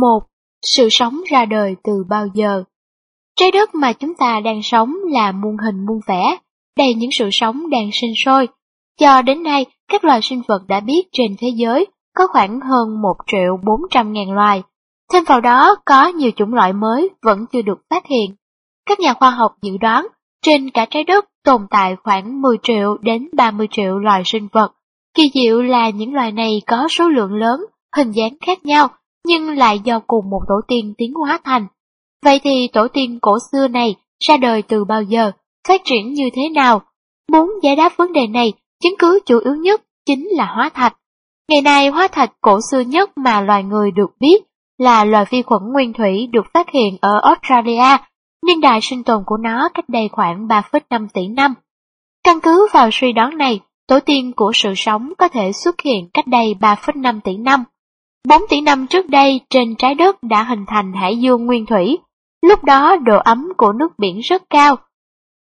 một Sự sống ra đời từ bao giờ? Trái đất mà chúng ta đang sống là muôn hình muôn vẻ, đầy những sự sống đang sinh sôi. Cho đến nay, các loài sinh vật đã biết trên thế giới có khoảng hơn 1 triệu 400 ngàn loài. Thêm vào đó, có nhiều chủng loại mới vẫn chưa được phát hiện. Các nhà khoa học dự đoán, trên cả trái đất tồn tại khoảng 10 triệu đến 30 triệu loài sinh vật. Kỳ diệu là những loài này có số lượng lớn, hình dáng khác nhau, nhưng lại do cùng một tổ tiên tiến hóa thành. Vậy thì tổ tiên cổ xưa này ra đời từ bao giờ, phát triển như thế nào? Muốn giải đáp vấn đề này, chứng cứ chủ yếu nhất chính là hóa thạch. Ngày nay hóa thạch cổ xưa nhất mà loài người được biết là loài vi khuẩn nguyên thủy được phát hiện ở Australia, niên đại sinh tồn của nó cách đây khoảng 3,5 tỷ năm. Căn cứ vào suy đoán này, tổ tiên của sự sống có thể xuất hiện cách đây 3,5 tỷ năm. 4 tỷ năm trước đây trên trái đất đã hình thành hải dương nguyên thủy, lúc đó độ ấm của nước biển rất cao.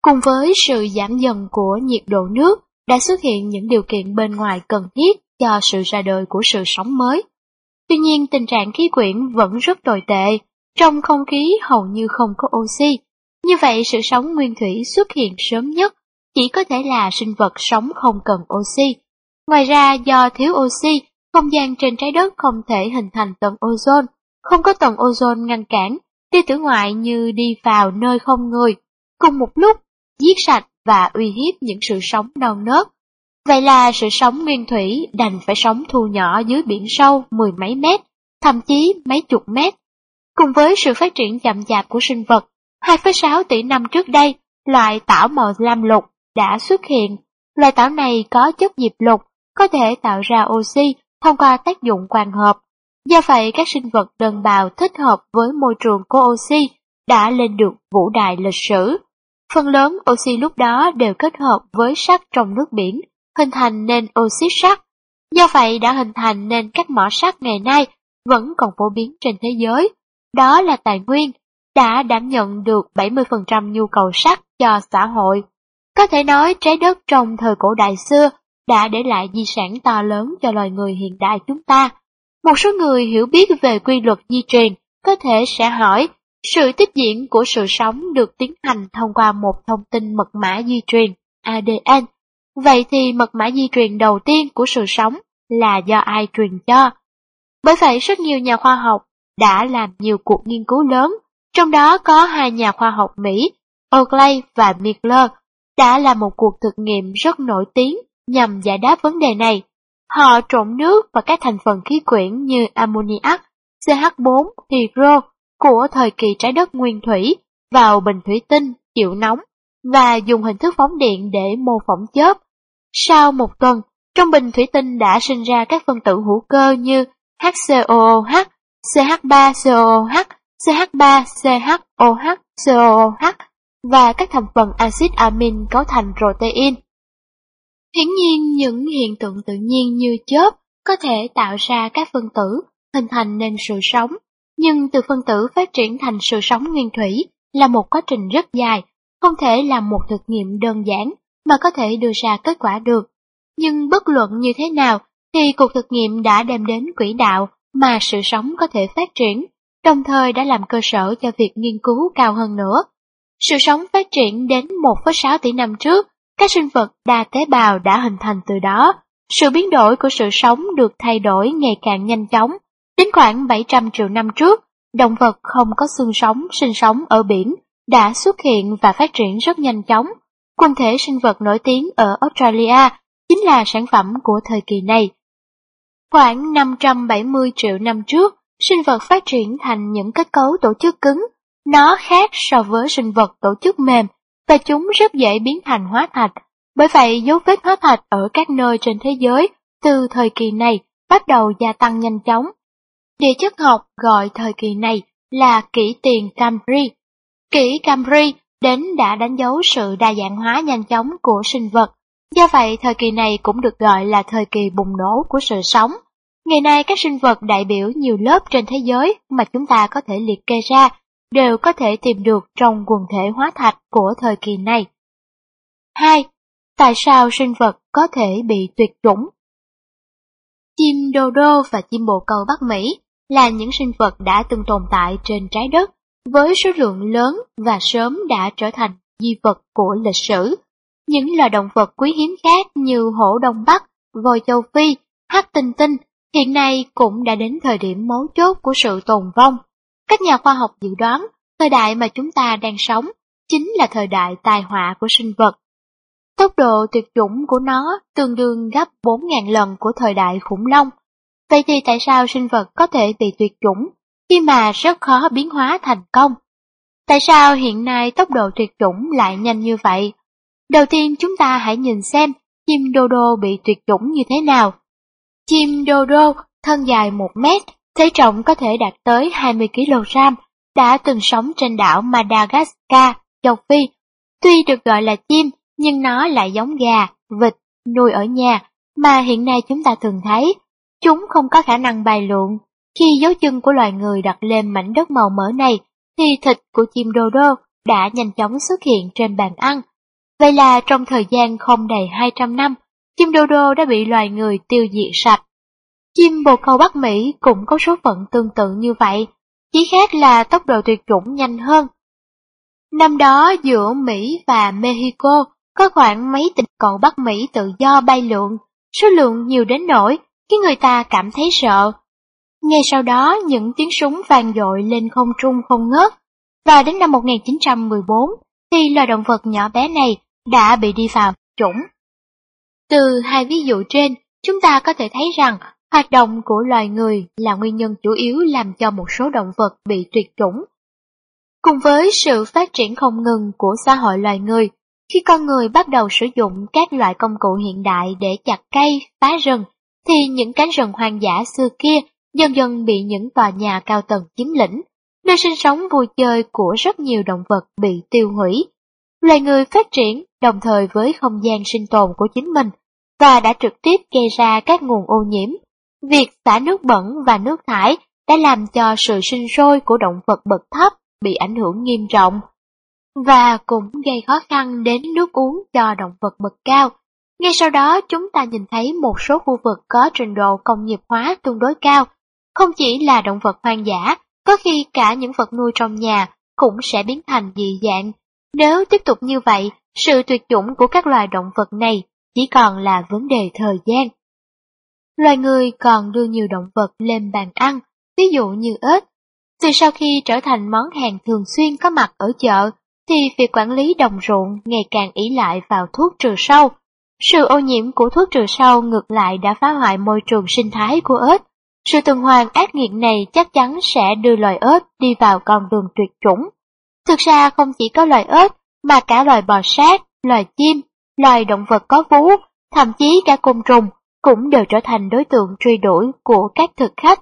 Cùng với sự giảm dần của nhiệt độ nước, đã xuất hiện những điều kiện bên ngoài cần thiết cho sự ra đời của sự sống mới. Tuy nhiên tình trạng khí quyển vẫn rất tồi tệ, trong không khí hầu như không có oxy. Như vậy sự sống nguyên thủy xuất hiện sớm nhất chỉ có thể là sinh vật sống không cần oxy. Ngoài ra do thiếu oxy, không gian trên trái đất không thể hình thành tầng ozone, không có tầng ozone ngăn cản, tia tử ngoại như đi vào nơi không người, cùng một lúc giết sạch và uy hiếp những sự sống non nớt. Vậy là sự sống nguyên thủy đành phải sống thu nhỏ dưới biển sâu mười mấy mét, thậm chí mấy chục mét. Cùng với sự phát triển chậm chạp của sinh vật, 2,6 tỷ năm trước đây, loại tảo màu lam lục đã xuất hiện. Loài tảo này có chất diệp lục, có thể tạo ra oxy thông qua tác dụng quang hợp. Do vậy, các sinh vật đơn bào thích hợp với môi trường có oxy đã lên được vũ đại lịch sử. Phần lớn oxy lúc đó đều kết hợp với sắt trong nước biển, hình thành nên oxy sắt. Do vậy đã hình thành nên các mỏ sắt ngày nay vẫn còn phổ biến trên thế giới. Đó là tài nguyên, đã đảm nhận được 70% nhu cầu sắt cho xã hội. Có thể nói trái đất trong thời cổ đại xưa đã để lại di sản to lớn cho loài người hiện đại chúng ta. Một số người hiểu biết về quy luật di truyền có thể sẽ hỏi sự tiếp diễn của sự sống được tiến hành thông qua một thông tin mật mã di truyền, ADN. Vậy thì mật mã di truyền đầu tiên của sự sống là do ai truyền cho? Bởi vậy rất nhiều nhà khoa học đã làm nhiều cuộc nghiên cứu lớn, trong đó có hai nhà khoa học Mỹ, Oakley và Miller, đã làm một cuộc thực nghiệm rất nổi tiếng nhằm giải đáp vấn đề này. Họ trộn nước và các thành phần khí quyển như ammoniac, CH4, hydro của thời kỳ trái đất nguyên thủy vào bình thủy tinh chịu nóng và dùng hình thức phóng điện để mô phỏng chớp. Sau một tuần, trong bình thủy tinh đã sinh ra các phân tử hữu cơ như HCOOH, CH3COOH, CH3CHOH, COOH và các thành phần axit amin cấu thành protein. Hiển nhiên những hiện tượng tự nhiên như chớp có thể tạo ra các phân tử, hình thành nên sự sống, nhưng từ phân tử phát triển thành sự sống nguyên thủy là một quá trình rất dài, không thể làm một thực nghiệm đơn giản mà có thể đưa ra kết quả được. Nhưng bất luận như thế nào thì cuộc thực nghiệm đã đem đến quỹ đạo mà sự sống có thể phát triển, đồng thời đã làm cơ sở cho việc nghiên cứu cao hơn nữa. Sự sống phát triển đến 1,6 tỷ năm trước, các sinh vật đa tế bào đã hình thành từ đó. Sự biến đổi của sự sống được thay đổi ngày càng nhanh chóng. Đến khoảng 700 triệu năm trước, động vật không có xương sống sinh sống ở biển đã xuất hiện và phát triển rất nhanh chóng. Quần thể sinh vật nổi tiếng ở Australia chính là sản phẩm của thời kỳ này. Khoảng 570 triệu năm trước, sinh vật phát triển thành những kết cấu tổ chức cứng nó khác so với sinh vật tổ chức mềm và chúng rất dễ biến thành hóa thạch. Bởi vậy, dấu vết hóa thạch ở các nơi trên thế giới từ thời kỳ này bắt đầu gia tăng nhanh chóng. Địa chất học gọi thời kỳ này là kỷ tiền Camry. Kỷ Camry đến đã đánh dấu sự đa dạng hóa nhanh chóng của sinh vật. Do vậy, thời kỳ này cũng được gọi là thời kỳ bùng nổ của sự sống. Ngày nay, các sinh vật đại biểu nhiều lớp trên thế giới mà chúng ta có thể liệt kê ra đều có thể tìm được trong quần thể hóa thạch của thời kỳ này. 2. Tại sao sinh vật có thể bị tuyệt chủng? Chim đô đô và chim bồ câu Bắc Mỹ là những sinh vật đã từng tồn tại trên trái đất với số lượng lớn và sớm đã trở thành di vật của lịch sử. Những loài động vật quý hiếm khác như hổ Đông Bắc, voi châu Phi, hắc tinh tinh hiện nay cũng đã đến thời điểm mấu chốt của sự tồn vong. Các nhà khoa học dự đoán thời đại mà chúng ta đang sống chính là thời đại tai họa của sinh vật. Tốc độ tuyệt chủng của nó tương đương gấp 4.000 lần của thời đại khủng long. Vậy thì tại sao sinh vật có thể bị tuyệt chủng khi mà rất khó biến hóa thành công? Tại sao hiện nay tốc độ tuyệt chủng lại nhanh như vậy? Đầu tiên chúng ta hãy nhìn xem chim đô đô bị tuyệt chủng như thế nào. Chim đô đô thân dài 1 mét, thể trọng có thể đạt tới 20 kg, đã từng sống trên đảo Madagascar, châu Phi. Tuy được gọi là chim, nhưng nó lại giống gà, vịt, nuôi ở nhà, mà hiện nay chúng ta thường thấy. Chúng không có khả năng bay lượn. Khi dấu chân của loài người đặt lên mảnh đất màu mỡ này, thì thịt của chim đô đô đã nhanh chóng xuất hiện trên bàn ăn. Vậy là trong thời gian không đầy 200 năm, chim đô đô đã bị loài người tiêu diệt sạch. Chim bồ câu Bắc Mỹ cũng có số phận tương tự như vậy, chỉ khác là tốc độ tuyệt chủng nhanh hơn. Năm đó giữa Mỹ và Mexico có khoảng mấy tình cầu Bắc Mỹ tự do bay lượn, số lượng nhiều đến nỗi khiến người ta cảm thấy sợ. Ngay sau đó những tiếng súng vang dội lên không trung không ngớt, và đến năm 1914 thì loài động vật nhỏ bé này đã bị đi vào chủng. Từ hai ví dụ trên, chúng ta có thể thấy rằng hoạt động của loài người là nguyên nhân chủ yếu làm cho một số động vật bị tuyệt chủng. Cùng với sự phát triển không ngừng của xã hội loài người, khi con người bắt đầu sử dụng các loại công cụ hiện đại để chặt cây, phá rừng, thì những cánh rừng hoang dã xưa kia dần dần bị những tòa nhà cao tầng chiếm lĩnh, nơi sinh sống vui chơi của rất nhiều động vật bị tiêu hủy. Loài người phát triển đồng thời với không gian sinh tồn của chính mình và đã trực tiếp gây ra các nguồn ô nhiễm. Việc xả nước bẩn và nước thải đã làm cho sự sinh sôi của động vật bậc thấp bị ảnh hưởng nghiêm trọng và cũng gây khó khăn đến nước uống cho động vật bậc cao. Ngay sau đó chúng ta nhìn thấy một số khu vực có trình độ công nghiệp hóa tương đối cao, không chỉ là động vật hoang dã, có khi cả những vật nuôi trong nhà cũng sẽ biến thành dị dạng. Nếu tiếp tục như vậy, sự tuyệt chủng của các loài động vật này chỉ còn là vấn đề thời gian. Loài người còn đưa nhiều động vật lên bàn ăn, ví dụ như ếch. Từ sau khi trở thành món hàng thường xuyên có mặt ở chợ, thì việc quản lý đồng ruộng ngày càng ý lại vào thuốc trừ sâu. Sự ô nhiễm của thuốc trừ sâu ngược lại đã phá hoại môi trường sinh thái của ếch. Sự tuần hoàn ác nghiệt này chắc chắn sẽ đưa loài ếch đi vào con đường tuyệt chủng. Thực ra không chỉ có loài ếch, mà cả loài bò sát, loài chim, loài động vật có vú, thậm chí cả côn trùng cũng đều trở thành đối tượng truy đuổi của các thực khách.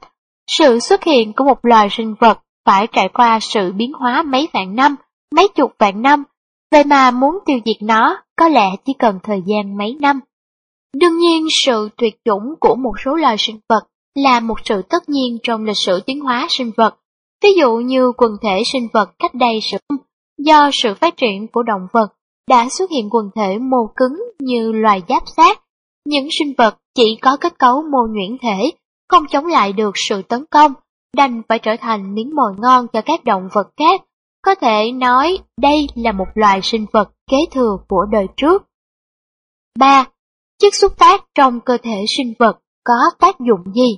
Sự xuất hiện của một loài sinh vật phải trải qua sự biến hóa mấy vạn năm mấy chục vạn năm, vậy mà muốn tiêu diệt nó có lẽ chỉ cần thời gian mấy năm. Đương nhiên sự tuyệt chủng của một số loài sinh vật là một sự tất nhiên trong lịch sử tiến hóa sinh vật. Ví dụ như quần thể sinh vật cách đây sự do sự phát triển của động vật đã xuất hiện quần thể mô cứng như loài giáp sát. Những sinh vật chỉ có kết cấu mô nhuyễn thể, không chống lại được sự tấn công, đành phải trở thành miếng mồi ngon cho các động vật khác có thể nói đây là một loài sinh vật kế thừa của đời trước. 3. Chất xúc tác trong cơ thể sinh vật có tác dụng gì?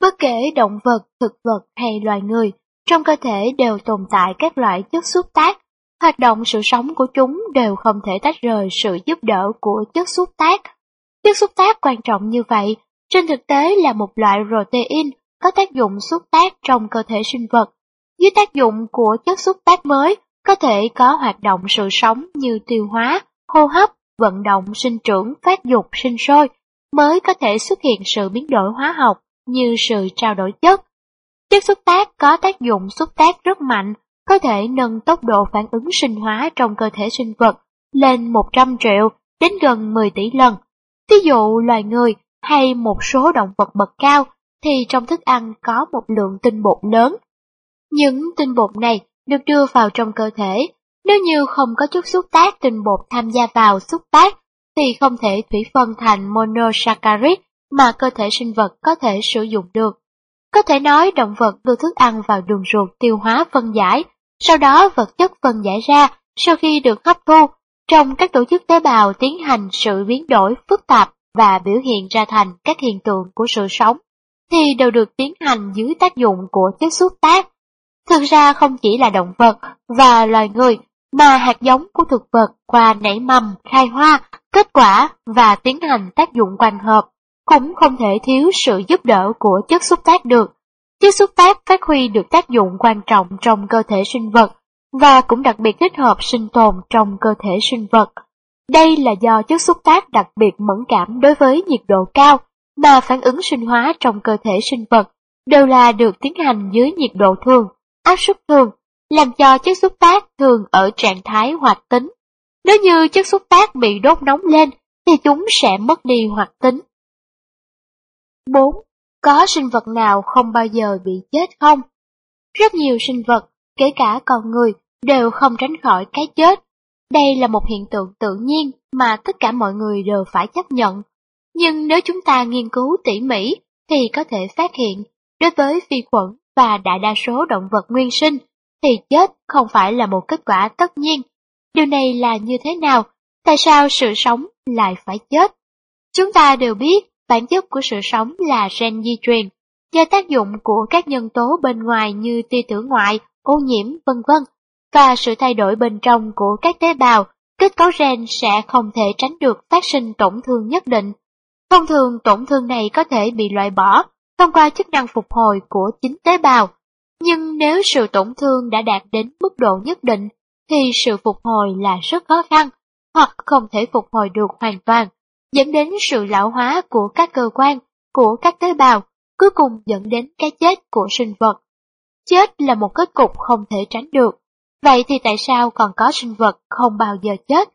Bất kể động vật, thực vật hay loài người, trong cơ thể đều tồn tại các loại chất xúc tác. Hoạt động sự sống của chúng đều không thể tách rời sự giúp đỡ của chất xúc tác. Chất xúc tác quan trọng như vậy, trên thực tế là một loại protein có tác dụng xúc tác trong cơ thể sinh vật dưới tác dụng của chất xúc tác mới, có thể có hoạt động sự sống như tiêu hóa, hô hấp, vận động sinh trưởng, phát dục, sinh sôi, mới có thể xuất hiện sự biến đổi hóa học như sự trao đổi chất. Chất xúc tác có tác dụng xúc tác rất mạnh, có thể nâng tốc độ phản ứng sinh hóa trong cơ thể sinh vật lên 100 triệu đến gần 10 tỷ lần. Ví dụ loài người hay một số động vật bậc cao thì trong thức ăn có một lượng tinh bột lớn những tinh bột này được đưa vào trong cơ thể. Nếu như không có chút xúc tác tinh bột tham gia vào xúc tác, thì không thể thủy phân thành monosaccharide mà cơ thể sinh vật có thể sử dụng được. Có thể nói động vật đưa thức ăn vào đường ruột tiêu hóa phân giải, sau đó vật chất phân giải ra sau khi được hấp thu, trong các tổ chức tế bào tiến hành sự biến đổi phức tạp và biểu hiện ra thành các hiện tượng của sự sống, thì đều được tiến hành dưới tác dụng của chất xúc tác. Thực ra không chỉ là động vật và loài người, mà hạt giống của thực vật qua nảy mầm, khai hoa, kết quả và tiến hành tác dụng quang hợp cũng không thể thiếu sự giúp đỡ của chất xúc tác được. Chất xúc tác phát huy được tác dụng quan trọng trong cơ thể sinh vật và cũng đặc biệt thích hợp sinh tồn trong cơ thể sinh vật. Đây là do chất xúc tác đặc biệt mẫn cảm đối với nhiệt độ cao mà phản ứng sinh hóa trong cơ thể sinh vật đều là được tiến hành dưới nhiệt độ thường, áp suất thường, làm cho chất xúc tác thường ở trạng thái hoạt tính. Nếu như chất xúc tác bị đốt nóng lên thì chúng sẽ mất đi hoạt tính. 4. Có sinh vật nào không bao giờ bị chết không? Rất nhiều sinh vật, kể cả con người, đều không tránh khỏi cái chết. Đây là một hiện tượng tự nhiên mà tất cả mọi người đều phải chấp nhận. Nhưng nếu chúng ta nghiên cứu tỉ mỉ thì có thể phát hiện, đối với vi khuẩn và đại đa số động vật nguyên sinh, thì chết không phải là một kết quả tất nhiên. Điều này là như thế nào? Tại sao sự sống lại phải chết? Chúng ta đều biết bản chất của sự sống là gen di truyền, do tác dụng của các nhân tố bên ngoài như tia tử ngoại, ô nhiễm, vân vân và sự thay đổi bên trong của các tế bào, kết cấu gen sẽ không thể tránh được phát sinh tổn thương nhất định. Thông thường tổn thương này có thể bị loại bỏ thông qua chức năng phục hồi của chính tế bào. Nhưng nếu sự tổn thương đã đạt đến mức độ nhất định, thì sự phục hồi là rất khó khăn, hoặc không thể phục hồi được hoàn toàn, dẫn đến sự lão hóa của các cơ quan, của các tế bào, cuối cùng dẫn đến cái chết của sinh vật. Chết là một kết cục không thể tránh được. Vậy thì tại sao còn có sinh vật không bao giờ chết?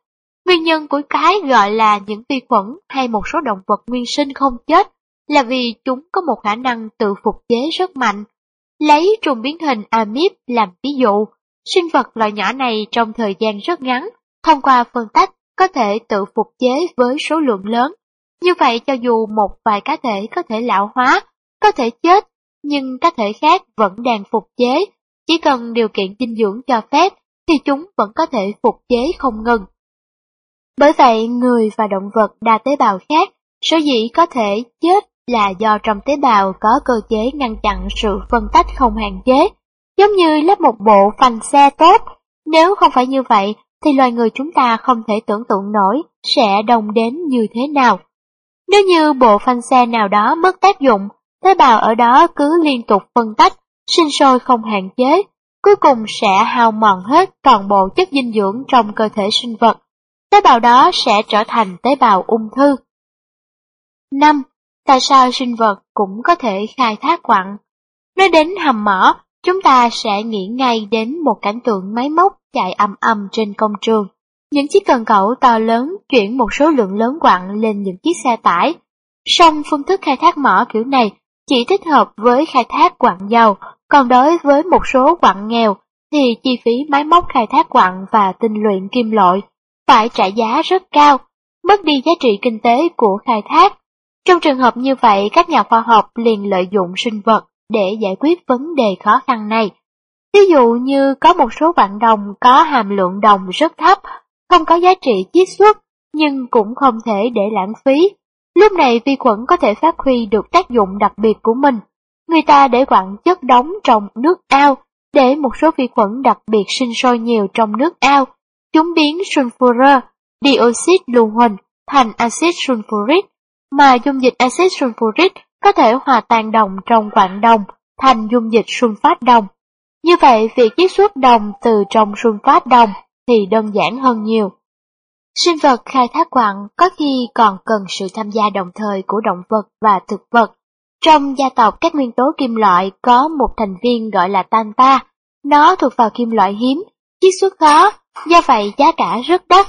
Nguyên nhân của cái gọi là những vi khuẩn hay một số động vật nguyên sinh không chết là vì chúng có một khả năng tự phục chế rất mạnh. Lấy trùng biến hình amip làm ví dụ, sinh vật loại nhỏ này trong thời gian rất ngắn, thông qua phân tách có thể tự phục chế với số lượng lớn. Như vậy cho dù một vài cá thể có thể lão hóa, có thể chết, nhưng cá thể khác vẫn đang phục chế chỉ cần điều kiện dinh dưỡng cho phép thì chúng vẫn có thể phục chế không ngừng. Bởi vậy, người và động vật đa tế bào khác, số dĩ có thể chết là do trong tế bào có cơ chế ngăn chặn sự phân tách không hạn chế, giống như lắp một bộ phanh xe tốt. Nếu không phải như vậy, thì loài người chúng ta không thể tưởng tượng nổi sẽ đông đến như thế nào. Nếu như bộ phanh xe nào đó mất tác dụng, tế bào ở đó cứ liên tục phân tách, sinh sôi không hạn chế, cuối cùng sẽ hao mòn hết toàn bộ chất dinh dưỡng trong cơ thể sinh vật. Tế bào đó sẽ trở thành tế bào ung thư. 5. Tại sao sinh vật cũng có thể khai thác quặng? Nói đến hầm mỏ, chúng ta sẽ nghĩ ngay đến một cảnh tượng máy móc chạy âm âm trên công trường. Những chiếc cần cẩu to lớn chuyển một số lượng lớn quặng lên những chiếc xe tải. Song phương thức khai thác mỏ kiểu này chỉ thích hợp với khai thác quặng dầu còn đối với một số quặng nghèo thì chi phí máy móc khai thác quặng và tinh luyện kim loại phải trả giá rất cao, mất đi giá trị kinh tế của khai thác. Trong trường hợp như vậy, các nhà khoa học liền lợi dụng sinh vật để giải quyết vấn đề khó khăn này. Ví dụ như có một số quặng đồng có hàm lượng đồng rất thấp, không có giá trị chiết xuất, nhưng cũng không thể để lãng phí. Lúc này vi khuẩn có thể phát huy được tác dụng đặc biệt của mình. Người ta để quặng chất đóng trong nước ao, để một số vi khuẩn đặc biệt sinh sôi nhiều trong nước ao. Chúng biến sulfur, dioxide lưu huỳnh thành axit sulfuric, mà dung dịch axit sulfuric có thể hòa tan đồng trong quặng đồng thành dung dịch sunfat đồng. Như vậy, việc chiết xuất đồng từ trong sunfat đồng thì đơn giản hơn nhiều. Sinh vật khai thác quặng có khi còn cần sự tham gia đồng thời của động vật và thực vật trong gia tộc các nguyên tố kim loại có một thành viên gọi là tanta, nó thuộc vào kim loại hiếm, chiết xuất khó, do vậy giá cả rất đắt.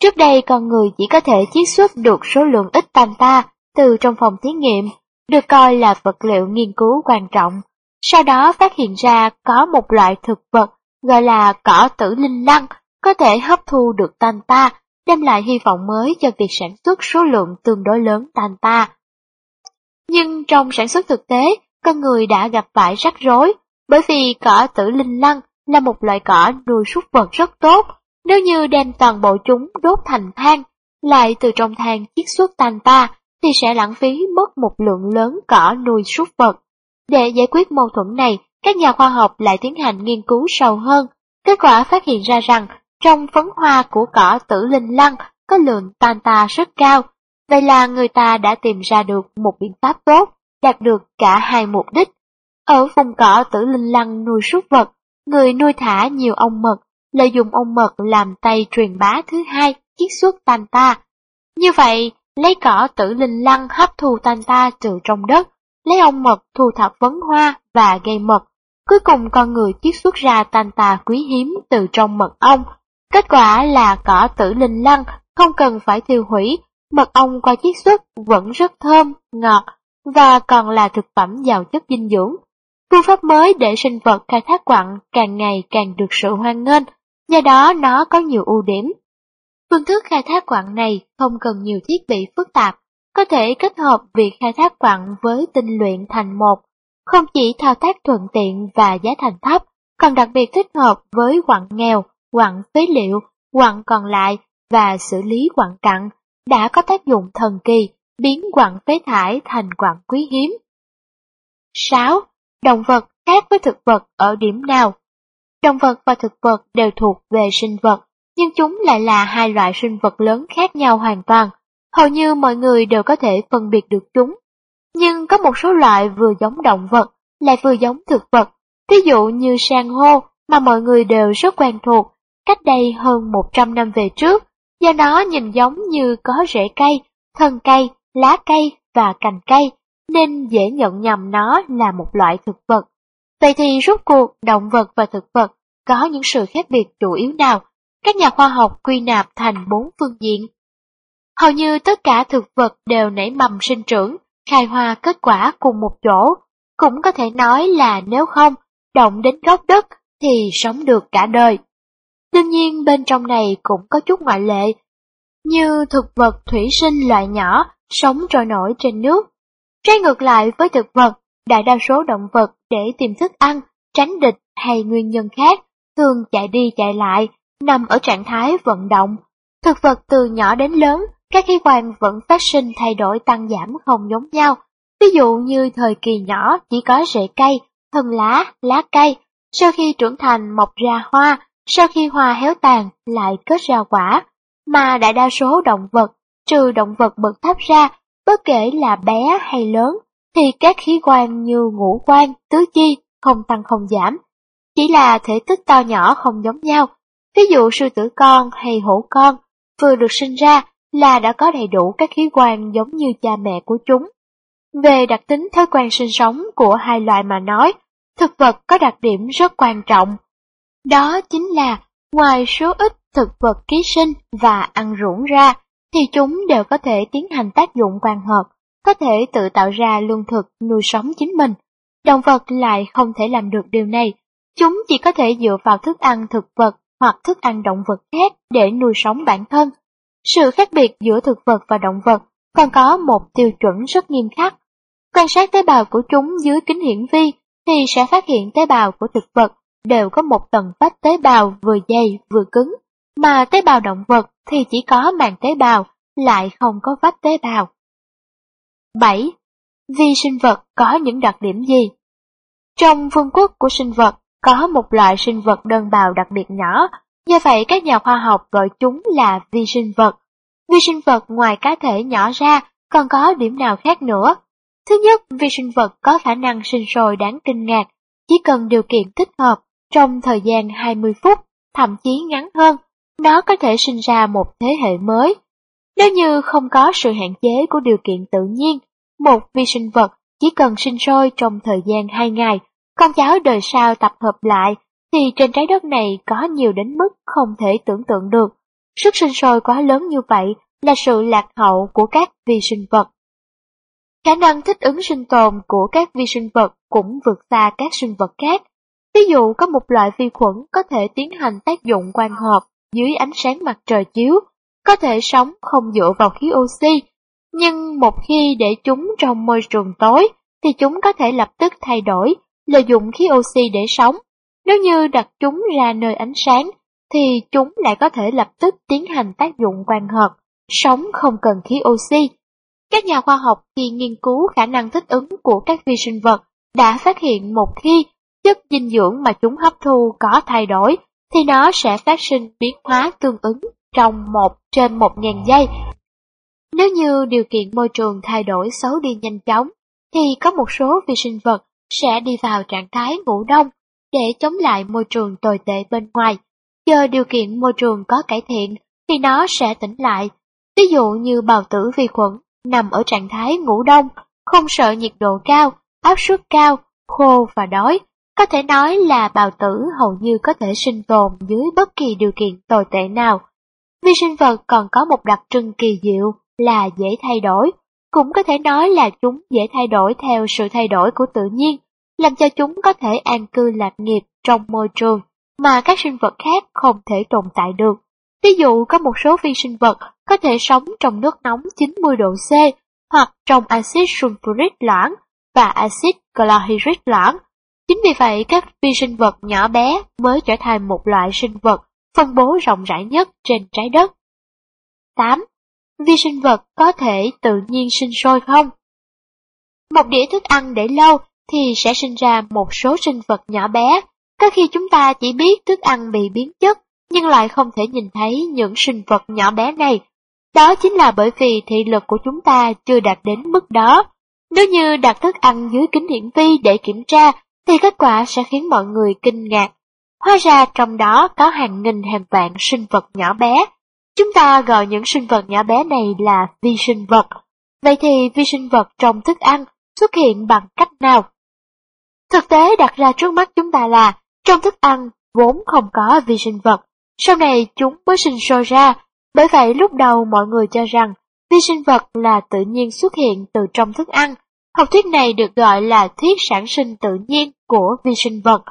Trước đây con người chỉ có thể chiết xuất được số lượng ít tanta từ trong phòng thí nghiệm, được coi là vật liệu nghiên cứu quan trọng. Sau đó phát hiện ra có một loại thực vật gọi là cỏ tử linh lăng có thể hấp thu được tanta, đem lại hy vọng mới cho việc sản xuất số lượng tương đối lớn tanta. Nhưng trong sản xuất thực tế con người đã gặp phải rắc rối, bởi vì cỏ tử linh lăng là một loại cỏ nuôi súc vật rất tốt. Nếu như đem toàn bộ chúng đốt thành than, lại từ trong than chiết xuất tan ta, thì sẽ lãng phí mất một lượng lớn cỏ nuôi súc vật. Để giải quyết mâu thuẫn này, các nhà khoa học lại tiến hành nghiên cứu sâu hơn. Kết quả phát hiện ra rằng, trong phấn hoa của cỏ tử linh lăng có lượng tan ta rất cao. Vậy là người ta đã tìm ra được một biện pháp tốt, đạt được cả hai mục đích. Ở vùng cỏ tử linh lăng nuôi súc vật, người nuôi thả nhiều ong mật, lợi dụng ong mật làm tay truyền bá thứ hai, chiết xuất tan ta. Như vậy, lấy cỏ tử linh lăng hấp thu tan ta từ trong đất, lấy ong mật thu thập vấn hoa và gây mật. Cuối cùng con người chiết xuất ra tan ta quý hiếm từ trong mật ong. Kết quả là cỏ tử linh lăng không cần phải tiêu hủy, mật ong qua chiết xuất vẫn rất thơm, ngọt và còn là thực phẩm giàu chất dinh dưỡng. Phương pháp mới để sinh vật khai thác quặng càng ngày càng được sự hoan nghênh, do đó nó có nhiều ưu điểm. Phương thức khai thác quặng này không cần nhiều thiết bị phức tạp, có thể kết hợp việc khai thác quặng với tinh luyện thành một, không chỉ thao tác thuận tiện và giá thành thấp, còn đặc biệt thích hợp với quặng nghèo, quặng phế liệu, quặng còn lại và xử lý quặng cặn, đã có tác dụng thần kỳ biến quặng phế thải thành quặng quý hiếm. 6. Động vật khác với thực vật ở điểm nào? Động vật và thực vật đều thuộc về sinh vật, nhưng chúng lại là hai loại sinh vật lớn khác nhau hoàn toàn. Hầu như mọi người đều có thể phân biệt được chúng. Nhưng có một số loại vừa giống động vật, lại vừa giống thực vật. Ví dụ như san hô mà mọi người đều rất quen thuộc, cách đây hơn 100 năm về trước, do nó nhìn giống như có rễ cây, thân cây, lá cây và cành cây, nên dễ nhận nhầm nó là một loại thực vật. Vậy thì rốt cuộc động vật và thực vật có những sự khác biệt chủ yếu nào? Các nhà khoa học quy nạp thành bốn phương diện. Hầu như tất cả thực vật đều nảy mầm sinh trưởng, khai hoa kết quả cùng một chỗ. Cũng có thể nói là nếu không, động đến gốc đất thì sống được cả đời. Đương nhiên bên trong này cũng có chút ngoại lệ, như thực vật thủy sinh loại nhỏ sống trôi nổi trên nước. Trái ngược lại với thực vật, đại đa số động vật để tìm thức ăn, tránh địch hay nguyên nhân khác, thường chạy đi chạy lại, nằm ở trạng thái vận động. Thực vật từ nhỏ đến lớn, các khí quan vẫn phát sinh thay đổi tăng giảm không giống nhau. Ví dụ như thời kỳ nhỏ chỉ có rễ cây, thân lá, lá cây, sau khi trưởng thành mọc ra hoa, sau khi hoa héo tàn lại kết ra quả, mà đại đa số động vật, trừ động vật bậc thấp ra, bất kể là bé hay lớn, thì các khí quan như ngũ quan, tứ chi không tăng không giảm, chỉ là thể tích to nhỏ không giống nhau. Ví dụ sư tử con hay hổ con vừa được sinh ra là đã có đầy đủ các khí quan giống như cha mẹ của chúng. Về đặc tính thói quen sinh sống của hai loài mà nói, thực vật có đặc điểm rất quan trọng. Đó chính là, ngoài số ít thực vật ký sinh và ăn ruộng ra, thì chúng đều có thể tiến hành tác dụng quang hợp, có thể tự tạo ra lương thực nuôi sống chính mình. Động vật lại không thể làm được điều này, chúng chỉ có thể dựa vào thức ăn thực vật hoặc thức ăn động vật khác để nuôi sống bản thân. Sự khác biệt giữa thực vật và động vật còn có một tiêu chuẩn rất nghiêm khắc. Quan sát tế bào của chúng dưới kính hiển vi thì sẽ phát hiện tế bào của thực vật đều có một tầng vách tế bào vừa dày vừa cứng, mà tế bào động vật thì chỉ có màng tế bào, lại không có vách tế bào. 7. Vi sinh vật có những đặc điểm gì? Trong vương quốc của sinh vật, có một loại sinh vật đơn bào đặc biệt nhỏ, do vậy các nhà khoa học gọi chúng là vi sinh vật. Vi sinh vật ngoài cá thể nhỏ ra, còn có điểm nào khác nữa? Thứ nhất, vi sinh vật có khả năng sinh sôi đáng kinh ngạc, chỉ cần điều kiện thích hợp, trong thời gian 20 phút, thậm chí ngắn hơn, nó có thể sinh ra một thế hệ mới. Nếu như không có sự hạn chế của điều kiện tự nhiên, một vi sinh vật chỉ cần sinh sôi trong thời gian 2 ngày, con cháu đời sau tập hợp lại, thì trên trái đất này có nhiều đến mức không thể tưởng tượng được. Sức sinh sôi quá lớn như vậy là sự lạc hậu của các vi sinh vật. Khả năng thích ứng sinh tồn của các vi sinh vật cũng vượt xa các sinh vật khác. Ví dụ có một loại vi khuẩn có thể tiến hành tác dụng quang hợp dưới ánh sáng mặt trời chiếu, có thể sống không dựa vào khí oxy, nhưng một khi để chúng trong môi trường tối, thì chúng có thể lập tức thay đổi, lợi dụng khí oxy để sống. Nếu như đặt chúng ra nơi ánh sáng, thì chúng lại có thể lập tức tiến hành tác dụng quang hợp, sống không cần khí oxy. Các nhà khoa học khi nghiên cứu khả năng thích ứng của các vi sinh vật đã phát hiện một khi chất dinh dưỡng mà chúng hấp thu có thay đổi, thì nó sẽ phát sinh biến hóa tương ứng trong một trên một ngàn giây. Nếu như điều kiện môi trường thay đổi xấu đi nhanh chóng, thì có một số vi sinh vật sẽ đi vào trạng thái ngủ đông để chống lại môi trường tồi tệ bên ngoài. Chờ điều kiện môi trường có cải thiện thì nó sẽ tỉnh lại. Ví dụ như bào tử vi khuẩn nằm ở trạng thái ngủ đông, không sợ nhiệt độ cao, áp suất cao, khô và đói. Có thể nói là bào tử hầu như có thể sinh tồn dưới bất kỳ điều kiện tồi tệ nào. Vi sinh vật còn có một đặc trưng kỳ diệu là dễ thay đổi, cũng có thể nói là chúng dễ thay đổi theo sự thay đổi của tự nhiên, làm cho chúng có thể an cư lạc nghiệp trong môi trường mà các sinh vật khác không thể tồn tại được. Ví dụ có một số vi sinh vật có thể sống trong nước nóng 90 độ C hoặc trong axit sulfuric loãng và axit chlorhydric loãng. Chính vì vậy các vi sinh vật nhỏ bé mới trở thành một loại sinh vật phân bố rộng rãi nhất trên trái đất. 8. Vi sinh vật có thể tự nhiên sinh sôi không? Một đĩa thức ăn để lâu thì sẽ sinh ra một số sinh vật nhỏ bé. Có khi chúng ta chỉ biết thức ăn bị biến chất, nhưng lại không thể nhìn thấy những sinh vật nhỏ bé này. Đó chính là bởi vì thị lực của chúng ta chưa đạt đến mức đó. Nếu như đặt thức ăn dưới kính hiển vi để kiểm tra, thì kết quả sẽ khiến mọi người kinh ngạc. Hóa ra trong đó có hàng nghìn hàng vạn sinh vật nhỏ bé. Chúng ta gọi những sinh vật nhỏ bé này là vi sinh vật. Vậy thì vi sinh vật trong thức ăn xuất hiện bằng cách nào? Thực tế đặt ra trước mắt chúng ta là trong thức ăn vốn không có vi sinh vật, sau này chúng mới sinh sôi ra. Bởi vậy lúc đầu mọi người cho rằng vi sinh vật là tự nhiên xuất hiện từ trong thức ăn. Học thuyết này được gọi là thuyết sản sinh tự nhiên của vi sinh vật.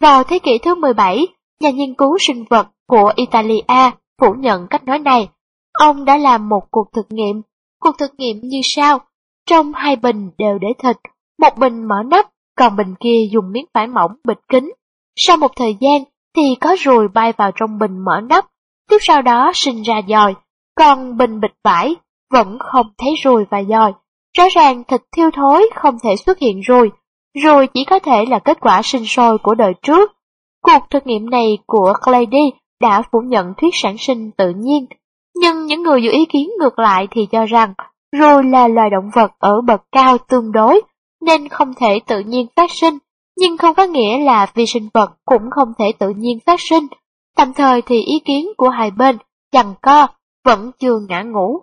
Vào thế kỷ thứ 17, nhà nghiên cứu sinh vật của Italia phủ nhận cách nói này. Ông đã làm một cuộc thực nghiệm. Cuộc thực nghiệm như sau. Trong hai bình đều để thịt, một bình mở nắp, còn bình kia dùng miếng vải mỏng bịt kín. Sau một thời gian thì có ruồi bay vào trong bình mở nắp, tiếp sau đó sinh ra dòi, còn bình bịt vải vẫn không thấy ruồi và dòi. Rõ ràng thịt thiêu thối không thể xuất hiện rồi, rồi chỉ có thể là kết quả sinh sôi của đời trước. Cuộc thực nghiệm này của Clady đã phủ nhận thuyết sản sinh tự nhiên, nhưng những người giữ ý kiến ngược lại thì cho rằng rồi là loài động vật ở bậc cao tương đối, nên không thể tự nhiên phát sinh, nhưng không có nghĩa là vi sinh vật cũng không thể tự nhiên phát sinh. Tạm thời thì ý kiến của hai bên, chằng co, vẫn chưa ngã ngủ.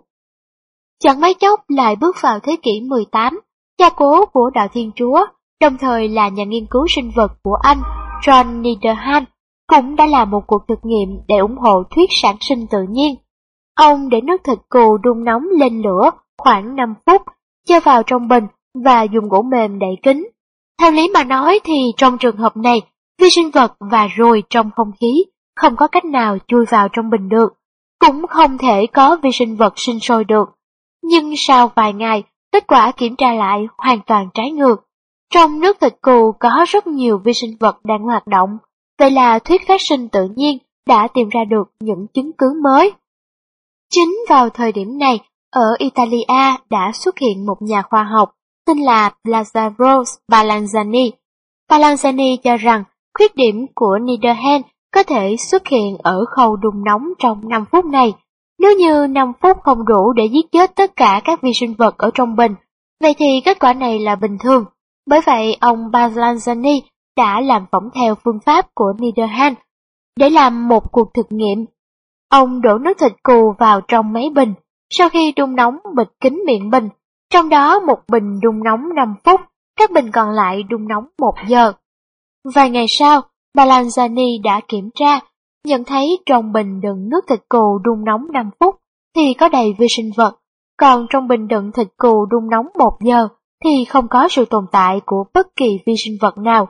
Chẳng mấy chốc lại bước vào thế kỷ 18, cha cố của đạo Thiên Chúa, đồng thời là nhà nghiên cứu sinh vật của Anh, John Niederhan, cũng đã làm một cuộc thực nghiệm để ủng hộ thuyết sản sinh tự nhiên. Ông để nước thịt cừu đun nóng lên lửa khoảng 5 phút, cho vào trong bình và dùng gỗ mềm đậy kín. Theo lý mà nói thì trong trường hợp này, vi sinh vật và ruồi trong không khí không có cách nào chui vào trong bình được, cũng không thể có vi sinh vật sinh sôi được. Nhưng sau vài ngày, kết quả kiểm tra lại hoàn toàn trái ngược. Trong nước thịt cừu có rất nhiều vi sinh vật đang hoạt động, vậy là thuyết phát sinh tự nhiên đã tìm ra được những chứng cứ mới. Chính vào thời điểm này, ở Italia đã xuất hiện một nhà khoa học tên là Lazaro Balanzani. Balanzani cho rằng khuyết điểm của Niederhen có thể xuất hiện ở khâu đun nóng trong 5 phút này. Nếu như 5 phút không đủ để giết chết tất cả các vi sinh vật ở trong bình, vậy thì kết quả này là bình thường. Bởi vậy, ông Balanzani đã làm phỏng theo phương pháp của Niederhan để làm một cuộc thực nghiệm. Ông đổ nước thịt cừu vào trong máy bình, sau khi đun nóng bịt kín miệng bình, trong đó một bình đun nóng 5 phút, các bình còn lại đun nóng 1 giờ. Vài ngày sau, Balanzani đã kiểm tra, nhận thấy trong bình đựng nước thịt cừu đun nóng 5 phút thì có đầy vi sinh vật, còn trong bình đựng thịt cừu đun nóng 1 giờ thì không có sự tồn tại của bất kỳ vi sinh vật nào.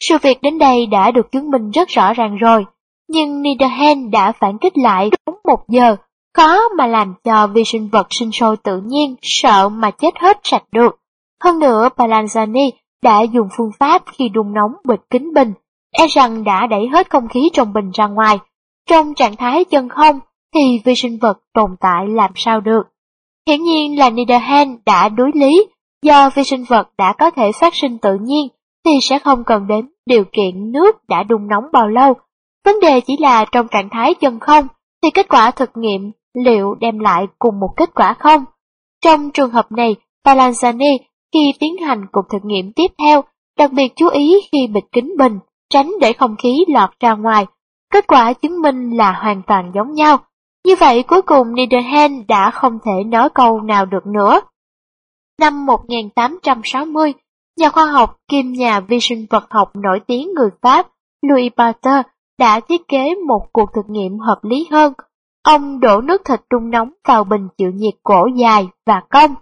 Sự việc đến đây đã được chứng minh rất rõ ràng rồi, nhưng Niederhen đã phản kích lại đúng một giờ có mà làm cho vi sinh vật sinh sôi tự nhiên sợ mà chết hết sạch được. Hơn nữa, Palanzani đã dùng phương pháp khi đun nóng bịch kính bình, e rằng đã đẩy hết không khí trong bình ra ngoài. Trong trạng thái chân không, thì vi sinh vật tồn tại làm sao được. Hiển nhiên là Niederhan đã đối lý, do vi sinh vật đã có thể phát sinh tự nhiên, thì sẽ không cần đến điều kiện nước đã đun nóng bao lâu. Vấn đề chỉ là trong trạng thái chân không, thì kết quả thực nghiệm liệu đem lại cùng một kết quả không? Trong trường hợp này, Palanzani khi tiến hành cuộc thực nghiệm tiếp theo, đặc biệt chú ý khi bịt kính bình, tránh để không khí lọt ra ngoài. Kết quả chứng minh là hoàn toàn giống nhau. Như vậy cuối cùng Niederhan đã không thể nói câu nào được nữa. Năm 1860, nhà khoa học kim nhà vi sinh vật học nổi tiếng người Pháp Louis Pasteur đã thiết kế một cuộc thực nghiệm hợp lý hơn. Ông đổ nước thịt đun nóng vào bình chịu nhiệt cổ dài và cong,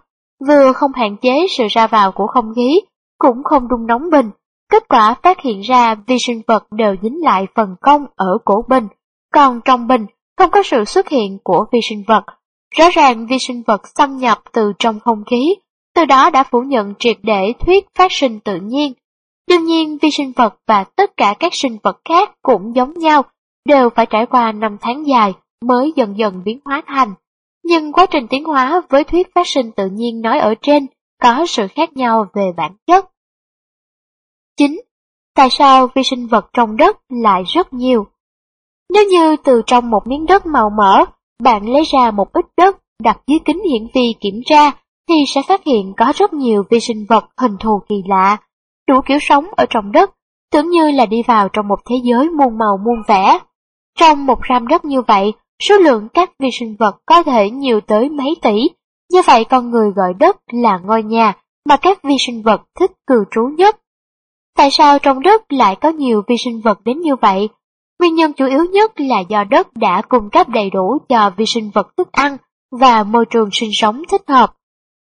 vừa không hạn chế sự ra vào của không khí, cũng không đun nóng bình. Kết quả phát hiện ra vi sinh vật đều dính lại phần cong ở cổ bình, còn trong bình không có sự xuất hiện của vi sinh vật. Rõ ràng vi sinh vật xâm nhập từ trong không khí, từ đó đã phủ nhận triệt để thuyết phát sinh tự nhiên. Đương nhiên vi sinh vật và tất cả các sinh vật khác cũng giống nhau, đều phải trải qua năm tháng dài mới dần dần biến hóa thành. Nhưng quá trình tiến hóa với thuyết phát sinh tự nhiên nói ở trên có sự khác nhau về bản chất. 9. Tại sao vi sinh vật trong đất lại rất nhiều? Nếu như từ trong một miếng đất màu mỡ, bạn lấy ra một ít đất đặt dưới kính hiển vi kiểm tra, thì sẽ phát hiện có rất nhiều vi sinh vật hình thù kỳ lạ, đủ kiểu sống ở trong đất, tưởng như là đi vào trong một thế giới muôn màu muôn vẻ. Trong một ram đất như vậy, số lượng các vi sinh vật có thể nhiều tới mấy tỷ, như vậy con người gọi đất là ngôi nhà mà các vi sinh vật thích cư trú nhất. Tại sao trong đất lại có nhiều vi sinh vật đến như vậy? Nguyên nhân chủ yếu nhất là do đất đã cung cấp đầy đủ cho vi sinh vật thức ăn và môi trường sinh sống thích hợp.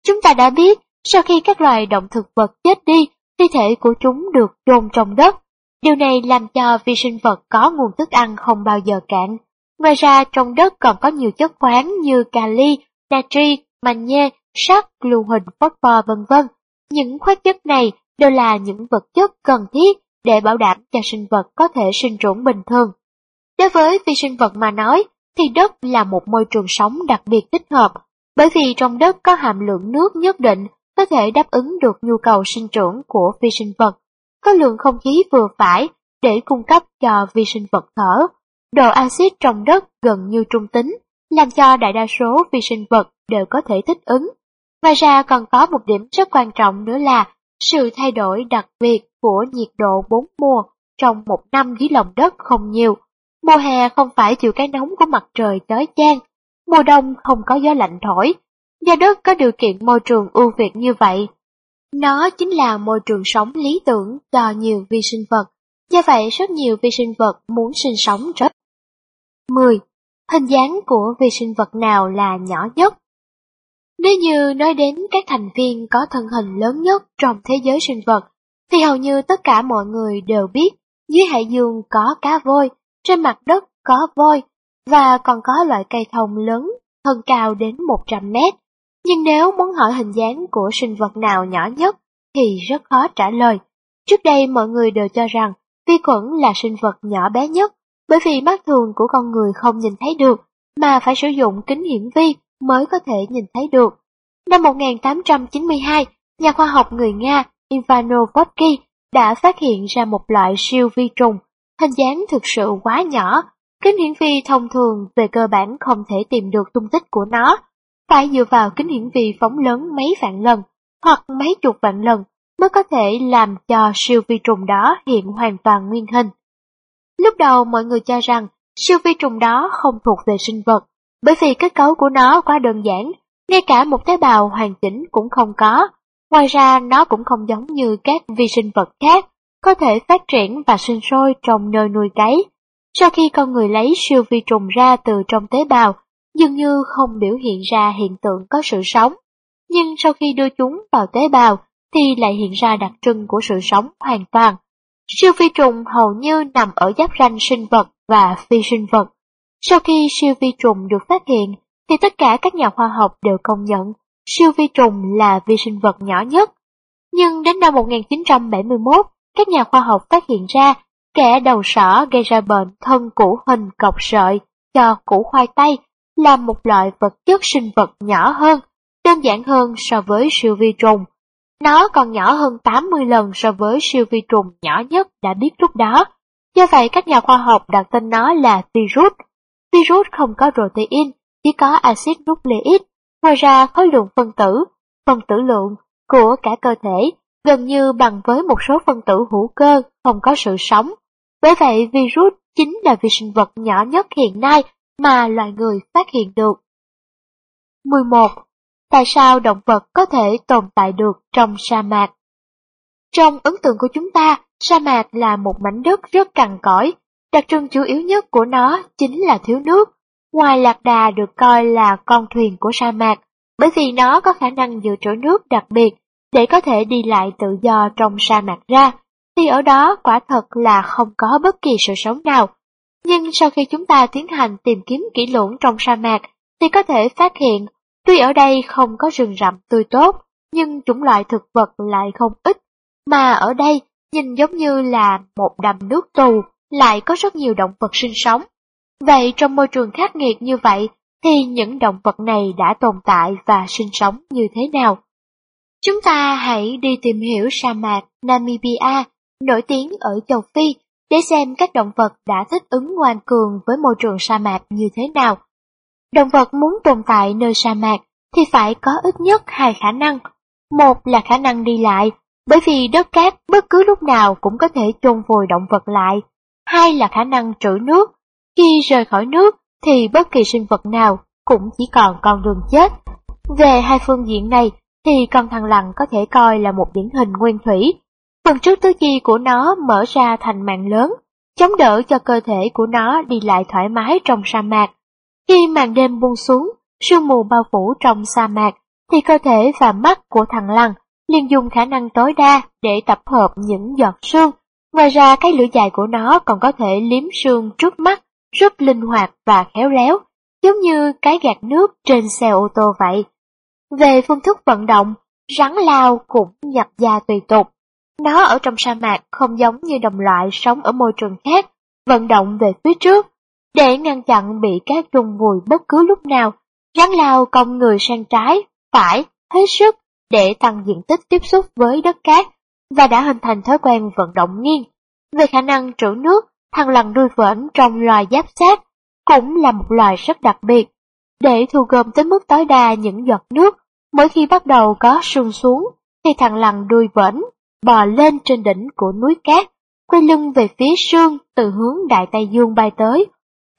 Chúng ta đã biết, sau khi các loài động thực vật chết đi, thi thể của chúng được chôn trong đất. Điều này làm cho vi sinh vật có nguồn thức ăn không bao giờ cạn. Ngoài ra, trong đất còn có nhiều chất khoáng như kali, natri, magie, sắt, lưu huỳnh, phosphor vân vân. Những khoáng chất này đều là những vật chất cần thiết để bảo đảm cho sinh vật có thể sinh trưởng bình thường. Đối với vi sinh vật mà nói, thì đất là một môi trường sống đặc biệt thích hợp, bởi vì trong đất có hàm lượng nước nhất định có thể đáp ứng được nhu cầu sinh trưởng của vi sinh vật, có lượng không khí vừa phải để cung cấp cho vi sinh vật thở. Độ axit trong đất gần như trung tính, làm cho đại đa số vi sinh vật đều có thể thích ứng. Ngoài ra còn có một điểm rất quan trọng nữa là sự thay đổi đặc biệt của nhiệt độ bốn mùa trong một năm dưới lòng đất không nhiều. Mùa hè không phải chịu cái nóng của mặt trời chói chang, mùa đông không có gió lạnh thổi. Do đất có điều kiện môi trường ưu việt như vậy, nó chính là môi trường sống lý tưởng cho nhiều vi sinh vật. Do vậy rất nhiều vi sinh vật muốn sinh sống rất. 10. Hình dáng của vi sinh vật nào là nhỏ nhất? Nếu như nói đến các thành viên có thân hình lớn nhất trong thế giới sinh vật, thì hầu như tất cả mọi người đều biết dưới hải dương có cá voi, trên mặt đất có voi, và còn có loại cây thông lớn, thân cao đến 100 mét. Nhưng nếu muốn hỏi hình dáng của sinh vật nào nhỏ nhất thì rất khó trả lời. Trước đây mọi người đều cho rằng vi khuẩn là sinh vật nhỏ bé nhất, bởi vì mắt thường của con người không nhìn thấy được, mà phải sử dụng kính hiển vi mới có thể nhìn thấy được. Năm 1892, nhà khoa học người Nga Ivano đã phát hiện ra một loại siêu vi trùng, hình dáng thực sự quá nhỏ, kính hiển vi thông thường về cơ bản không thể tìm được tung tích của nó, phải dựa vào kính hiển vi phóng lớn mấy vạn lần hoặc mấy chục vạn lần mới có thể làm cho siêu vi trùng đó hiện hoàn toàn nguyên hình. Lúc đầu mọi người cho rằng siêu vi trùng đó không thuộc về sinh vật, bởi vì kết cấu của nó quá đơn giản, ngay cả một tế bào hoàn chỉnh cũng không có. Ngoài ra nó cũng không giống như các vi sinh vật khác, có thể phát triển và sinh sôi trong nơi nuôi cấy. Sau khi con người lấy siêu vi trùng ra từ trong tế bào, dường như không biểu hiện ra hiện tượng có sự sống. Nhưng sau khi đưa chúng vào tế bào, thì lại hiện ra đặc trưng của sự sống hoàn toàn. Siêu vi trùng hầu như nằm ở giáp ranh sinh vật và phi sinh vật. Sau khi siêu vi trùng được phát hiện, thì tất cả các nhà khoa học đều công nhận siêu vi trùng là vi sinh vật nhỏ nhất. Nhưng đến năm 1971, các nhà khoa học phát hiện ra kẻ đầu sỏ gây ra bệnh thân củ hình cọc sợi cho củ khoai tây là một loại vật chất sinh vật nhỏ hơn, đơn giản hơn so với siêu vi trùng. Nó còn nhỏ hơn 80 lần so với siêu vi trùng nhỏ nhất đã biết lúc đó. Do vậy các nhà khoa học đặt tên nó là virus. Virus không có protein, chỉ có axit nucleic. Ngoài ra khối lượng phân tử, phân tử lượng của cả cơ thể gần như bằng với một số phân tử hữu cơ không có sự sống. Bởi vậy virus chính là vi sinh vật nhỏ nhất hiện nay mà loài người phát hiện được. 11. Tại sao động vật có thể tồn tại được trong sa mạc? Trong ấn tượng của chúng ta, sa mạc là một mảnh đất rất cằn cõi, đặc trưng chủ yếu nhất của nó chính là thiếu nước. Ngoài lạc đà được coi là con thuyền của sa mạc, bởi vì nó có khả năng dự trữ nước đặc biệt để có thể đi lại tự do trong sa mạc ra, thì ở đó quả thật là không có bất kỳ sự sống nào. Nhưng sau khi chúng ta tiến hành tìm kiếm kỹ lưỡng trong sa mạc, thì có thể phát hiện, tuy ở đây không có rừng rậm tươi tốt, nhưng chủng loại thực vật lại không ít, mà ở đây nhìn giống như là một đầm nước tù, lại có rất nhiều động vật sinh sống. Vậy trong môi trường khắc nghiệt như vậy, thì những động vật này đã tồn tại và sinh sống như thế nào? Chúng ta hãy đi tìm hiểu sa mạc Namibia, nổi tiếng ở châu Phi, để xem các động vật đã thích ứng ngoan cường với môi trường sa mạc như thế nào. Động vật muốn tồn tại nơi sa mạc thì phải có ít nhất hai khả năng. Một là khả năng đi lại, bởi vì đất cát bất cứ lúc nào cũng có thể chôn vùi động vật lại. Hai là khả năng trữ nước. Khi rời khỏi nước thì bất kỳ sinh vật nào cũng chỉ còn con đường chết. Về hai phương diện này, thì con thằn lằn có thể coi là một điển hình nguyên thủy. Phần trước tứ chi của nó mở ra thành mạng lớn, chống đỡ cho cơ thể của nó đi lại thoải mái trong sa mạc. Khi màn đêm buông xuống, sương mù bao phủ trong sa mạc, thì cơ thể và mắt của thằn lằn liền dùng khả năng tối đa để tập hợp những giọt sương. Ngoài ra cái lưỡi dài của nó còn có thể liếm sương trước mắt, rất linh hoạt và khéo léo, giống như cái gạt nước trên xe ô tô vậy. Về phương thức vận động, rắn lao cũng nhập gia tùy tục. Nó ở trong sa mạc không giống như đồng loại sống ở môi trường khác, vận động về phía trước. Để ngăn chặn bị cát trùng vùi bất cứ lúc nào, rắn lao cong người sang trái, phải, hết sức để tăng diện tích tiếp xúc với đất cát và đã hình thành thói quen vận động nghiêng. Về khả năng trữ nước, thằng lằn đuôi vởn trong loài giáp sát cũng là một loài rất đặc biệt. Để thu gom tới mức tối đa những giọt nước, mỗi khi bắt đầu có sương xuống, thì thằng lằn đuôi vẫn bò lên trên đỉnh của núi cát, quay lưng về phía sương từ hướng Đại Tây Dương bay tới.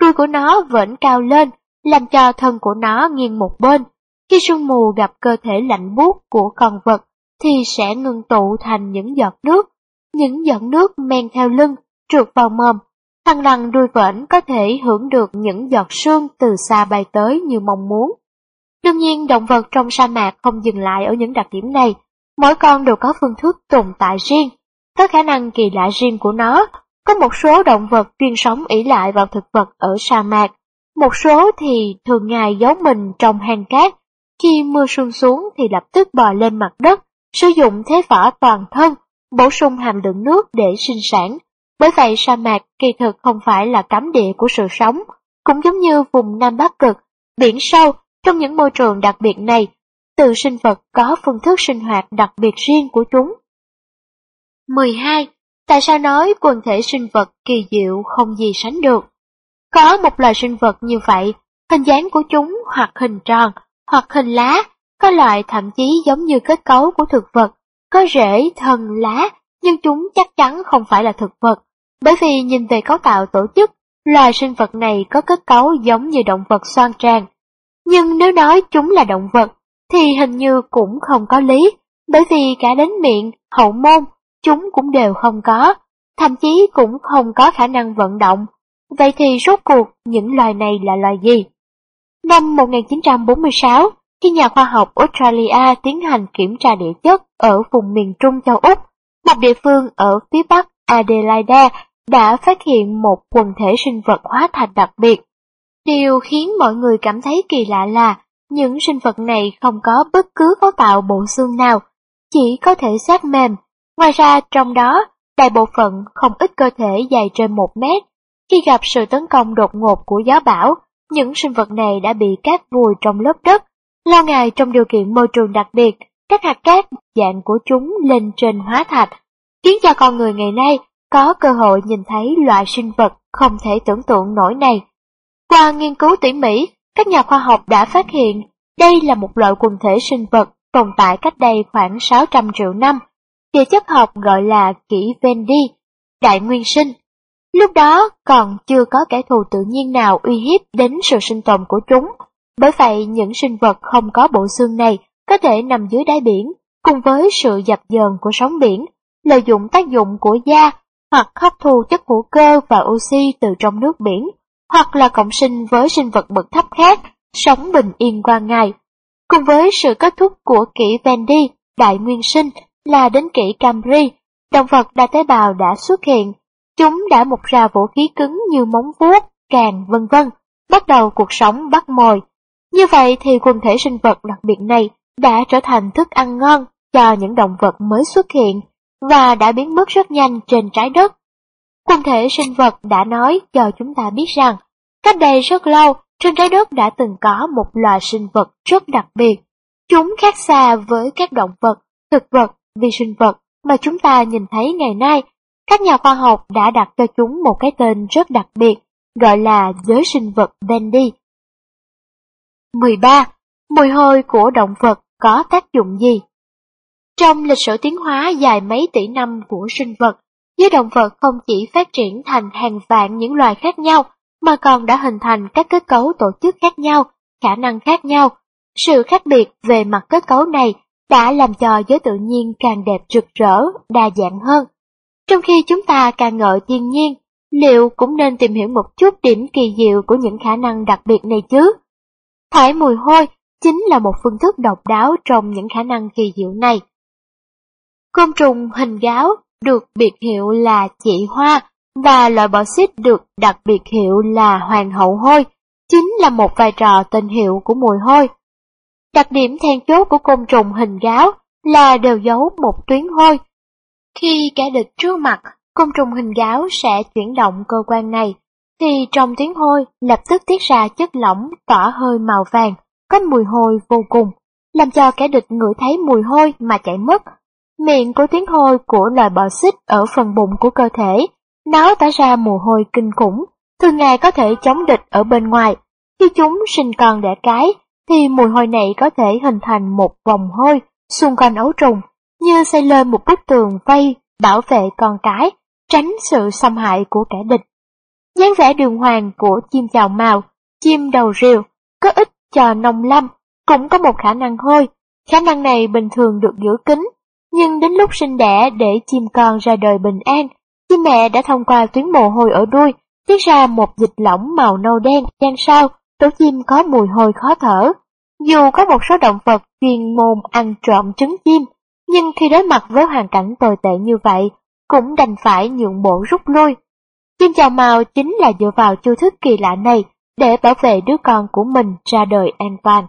Đuôi của nó vẫn cao lên, làm cho thân của nó nghiêng một bên. Khi sương mù gặp cơ thể lạnh buốt của con vật, thì sẽ ngưng tụ thành những giọt nước. Những giọt nước men theo lưng, trượt vào mồm, Thằng lằn đuôi vểnh có thể hưởng được những giọt sương từ xa bay tới như mong muốn. Đương nhiên động vật trong sa mạc không dừng lại ở những đặc điểm này, mỗi con đều có phương thức tồn tại riêng, có khả năng kỳ lạ riêng của nó. Có một số động vật chuyên sống ỷ lại vào thực vật ở sa mạc, một số thì thường ngày giấu mình trong hang cát, khi mưa sương xuống thì lập tức bò lên mặt đất, sử dụng thế vỏ toàn thân, bổ sung hàm lượng nước để sinh sản, bởi vậy sa mạc kỳ thực không phải là cấm địa của sự sống, cũng giống như vùng Nam Bắc Cực, biển sâu, trong những môi trường đặc biệt này, từ sinh vật có phương thức sinh hoạt đặc biệt riêng của chúng. 12. Tại sao nói quần thể sinh vật kỳ diệu không gì sánh được? Có một loài sinh vật như vậy, hình dáng của chúng hoặc hình tròn, hoặc hình lá, có loại thậm chí giống như kết cấu của thực vật, có rễ, thân, lá, nhưng chúng chắc chắn không phải là thực vật, bởi vì nhìn về cấu tạo tổ chức, loài sinh vật này có kết cấu giống như động vật xoan tràn. Nhưng nếu nói chúng là động vật, thì hình như cũng không có lý, bởi vì cả đến miệng, hậu môn, chúng cũng đều không có, thậm chí cũng không có khả năng vận động. Vậy thì rốt cuộc những loài này là loài gì? Năm 1946, khi nhà khoa học Australia tiến hành kiểm tra địa chất ở vùng miền Trung châu Úc, một địa phương ở phía bắc Adelaide đã phát hiện một quần thể sinh vật hóa thạch đặc biệt. Điều khiến mọi người cảm thấy kỳ lạ là những sinh vật này không có bất cứ cấu tạo bộ xương nào. chỉ có thể xác mềm. Ngoài ra trong đó, đại bộ phận không ít cơ thể dài trên một mét. Khi gặp sự tấn công đột ngột của gió bão, những sinh vật này đã bị cát vùi trong lớp đất. Lo ngại trong điều kiện môi trường đặc biệt, các hạt cát dạng của chúng lên trên hóa thạch, khiến cho con người ngày nay có cơ hội nhìn thấy loại sinh vật không thể tưởng tượng nổi này. Qua nghiên cứu tỉ mỉ, các nhà khoa học đã phát hiện đây là một loại quần thể sinh vật tồn tại cách đây khoảng 600 triệu năm. Địa chất học gọi là kỷ Vendi, đại nguyên sinh. Lúc đó còn chưa có kẻ thù tự nhiên nào uy hiếp đến sự sinh tồn của chúng. Bởi vậy những sinh vật không có bộ xương này có thể nằm dưới đáy biển, cùng với sự dập dờn của sóng biển, lợi dụng tác dụng của da hoặc hấp thu chất hữu cơ và oxy từ trong nước biển, hoặc là cộng sinh với sinh vật bậc thấp khác, sống bình yên qua ngày. Cùng với sự kết thúc của kỷ Vendi, đại nguyên sinh, là đến kỷ Camry, động vật đa tế bào đã xuất hiện. Chúng đã mọc ra vũ khí cứng như móng vuốt, càng vân vân, bắt đầu cuộc sống bắt mồi. Như vậy thì quần thể sinh vật đặc biệt này đã trở thành thức ăn ngon cho những động vật mới xuất hiện và đã biến mất rất nhanh trên trái đất. Quần thể sinh vật đã nói cho chúng ta biết rằng, cách đây rất lâu, trên trái đất đã từng có một loài sinh vật rất đặc biệt. Chúng khác xa với các động vật, thực vật, vi sinh vật mà chúng ta nhìn thấy ngày nay. Các nhà khoa học đã đặt cho chúng một cái tên rất đặc biệt, gọi là giới sinh vật Bendy. 13. Mùi hôi của động vật có tác dụng gì? Trong lịch sử tiến hóa dài mấy tỷ năm của sinh vật, giới động vật không chỉ phát triển thành hàng vạn những loài khác nhau, mà còn đã hình thành các kết cấu tổ chức khác nhau, khả năng khác nhau. Sự khác biệt về mặt kết cấu này đã làm cho giới tự nhiên càng đẹp rực rỡ, đa dạng hơn. Trong khi chúng ta càng ngợi thiên nhiên, liệu cũng nên tìm hiểu một chút điểm kỳ diệu của những khả năng đặc biệt này chứ? Thải mùi hôi chính là một phương thức độc đáo trong những khả năng kỳ diệu này. Côn trùng hình gáo được biệt hiệu là chị hoa và loại bọ xít được đặt biệt hiệu là hoàng hậu hôi, chính là một vai trò tên hiệu của mùi hôi. Đặc điểm then chốt của côn trùng hình gáo là đều giấu một tuyến hôi. Khi kẻ địch trước mặt, côn trùng hình gáo sẽ chuyển động cơ quan này, thì trong tiếng hôi lập tức tiết ra chất lỏng tỏa hơi màu vàng, có mùi hôi vô cùng, làm cho kẻ địch ngửi thấy mùi hôi mà chạy mất. Miệng của tiếng hôi của loài bọ xích ở phần bụng của cơ thể, nó tỏa ra mùi hôi kinh khủng, thường ngày có thể chống địch ở bên ngoài. Khi chúng sinh con đẻ cái, thì mùi hôi này có thể hình thành một vòng hôi xung quanh ấu trùng, như xây lên một bức tường vây bảo vệ con cái, tránh sự xâm hại của kẻ địch dáng vẻ đường hoàng của chim chào màu, chim đầu rìu, có ích cho nông lâm, cũng có một khả năng hôi. Khả năng này bình thường được giữ kín, nhưng đến lúc sinh đẻ để chim con ra đời bình an, chim mẹ đã thông qua tuyến mồ hôi ở đuôi, tiết ra một dịch lỏng màu nâu đen, đen sau, tổ chim có mùi hôi khó thở. Dù có một số động vật chuyên môn ăn trộm trứng chim, nhưng khi đối mặt với hoàn cảnh tồi tệ như vậy, cũng đành phải nhượng bộ rút lui. Chim chào màu chính là dựa vào chiêu thức kỳ lạ này để bảo vệ đứa con của mình ra đời an toàn.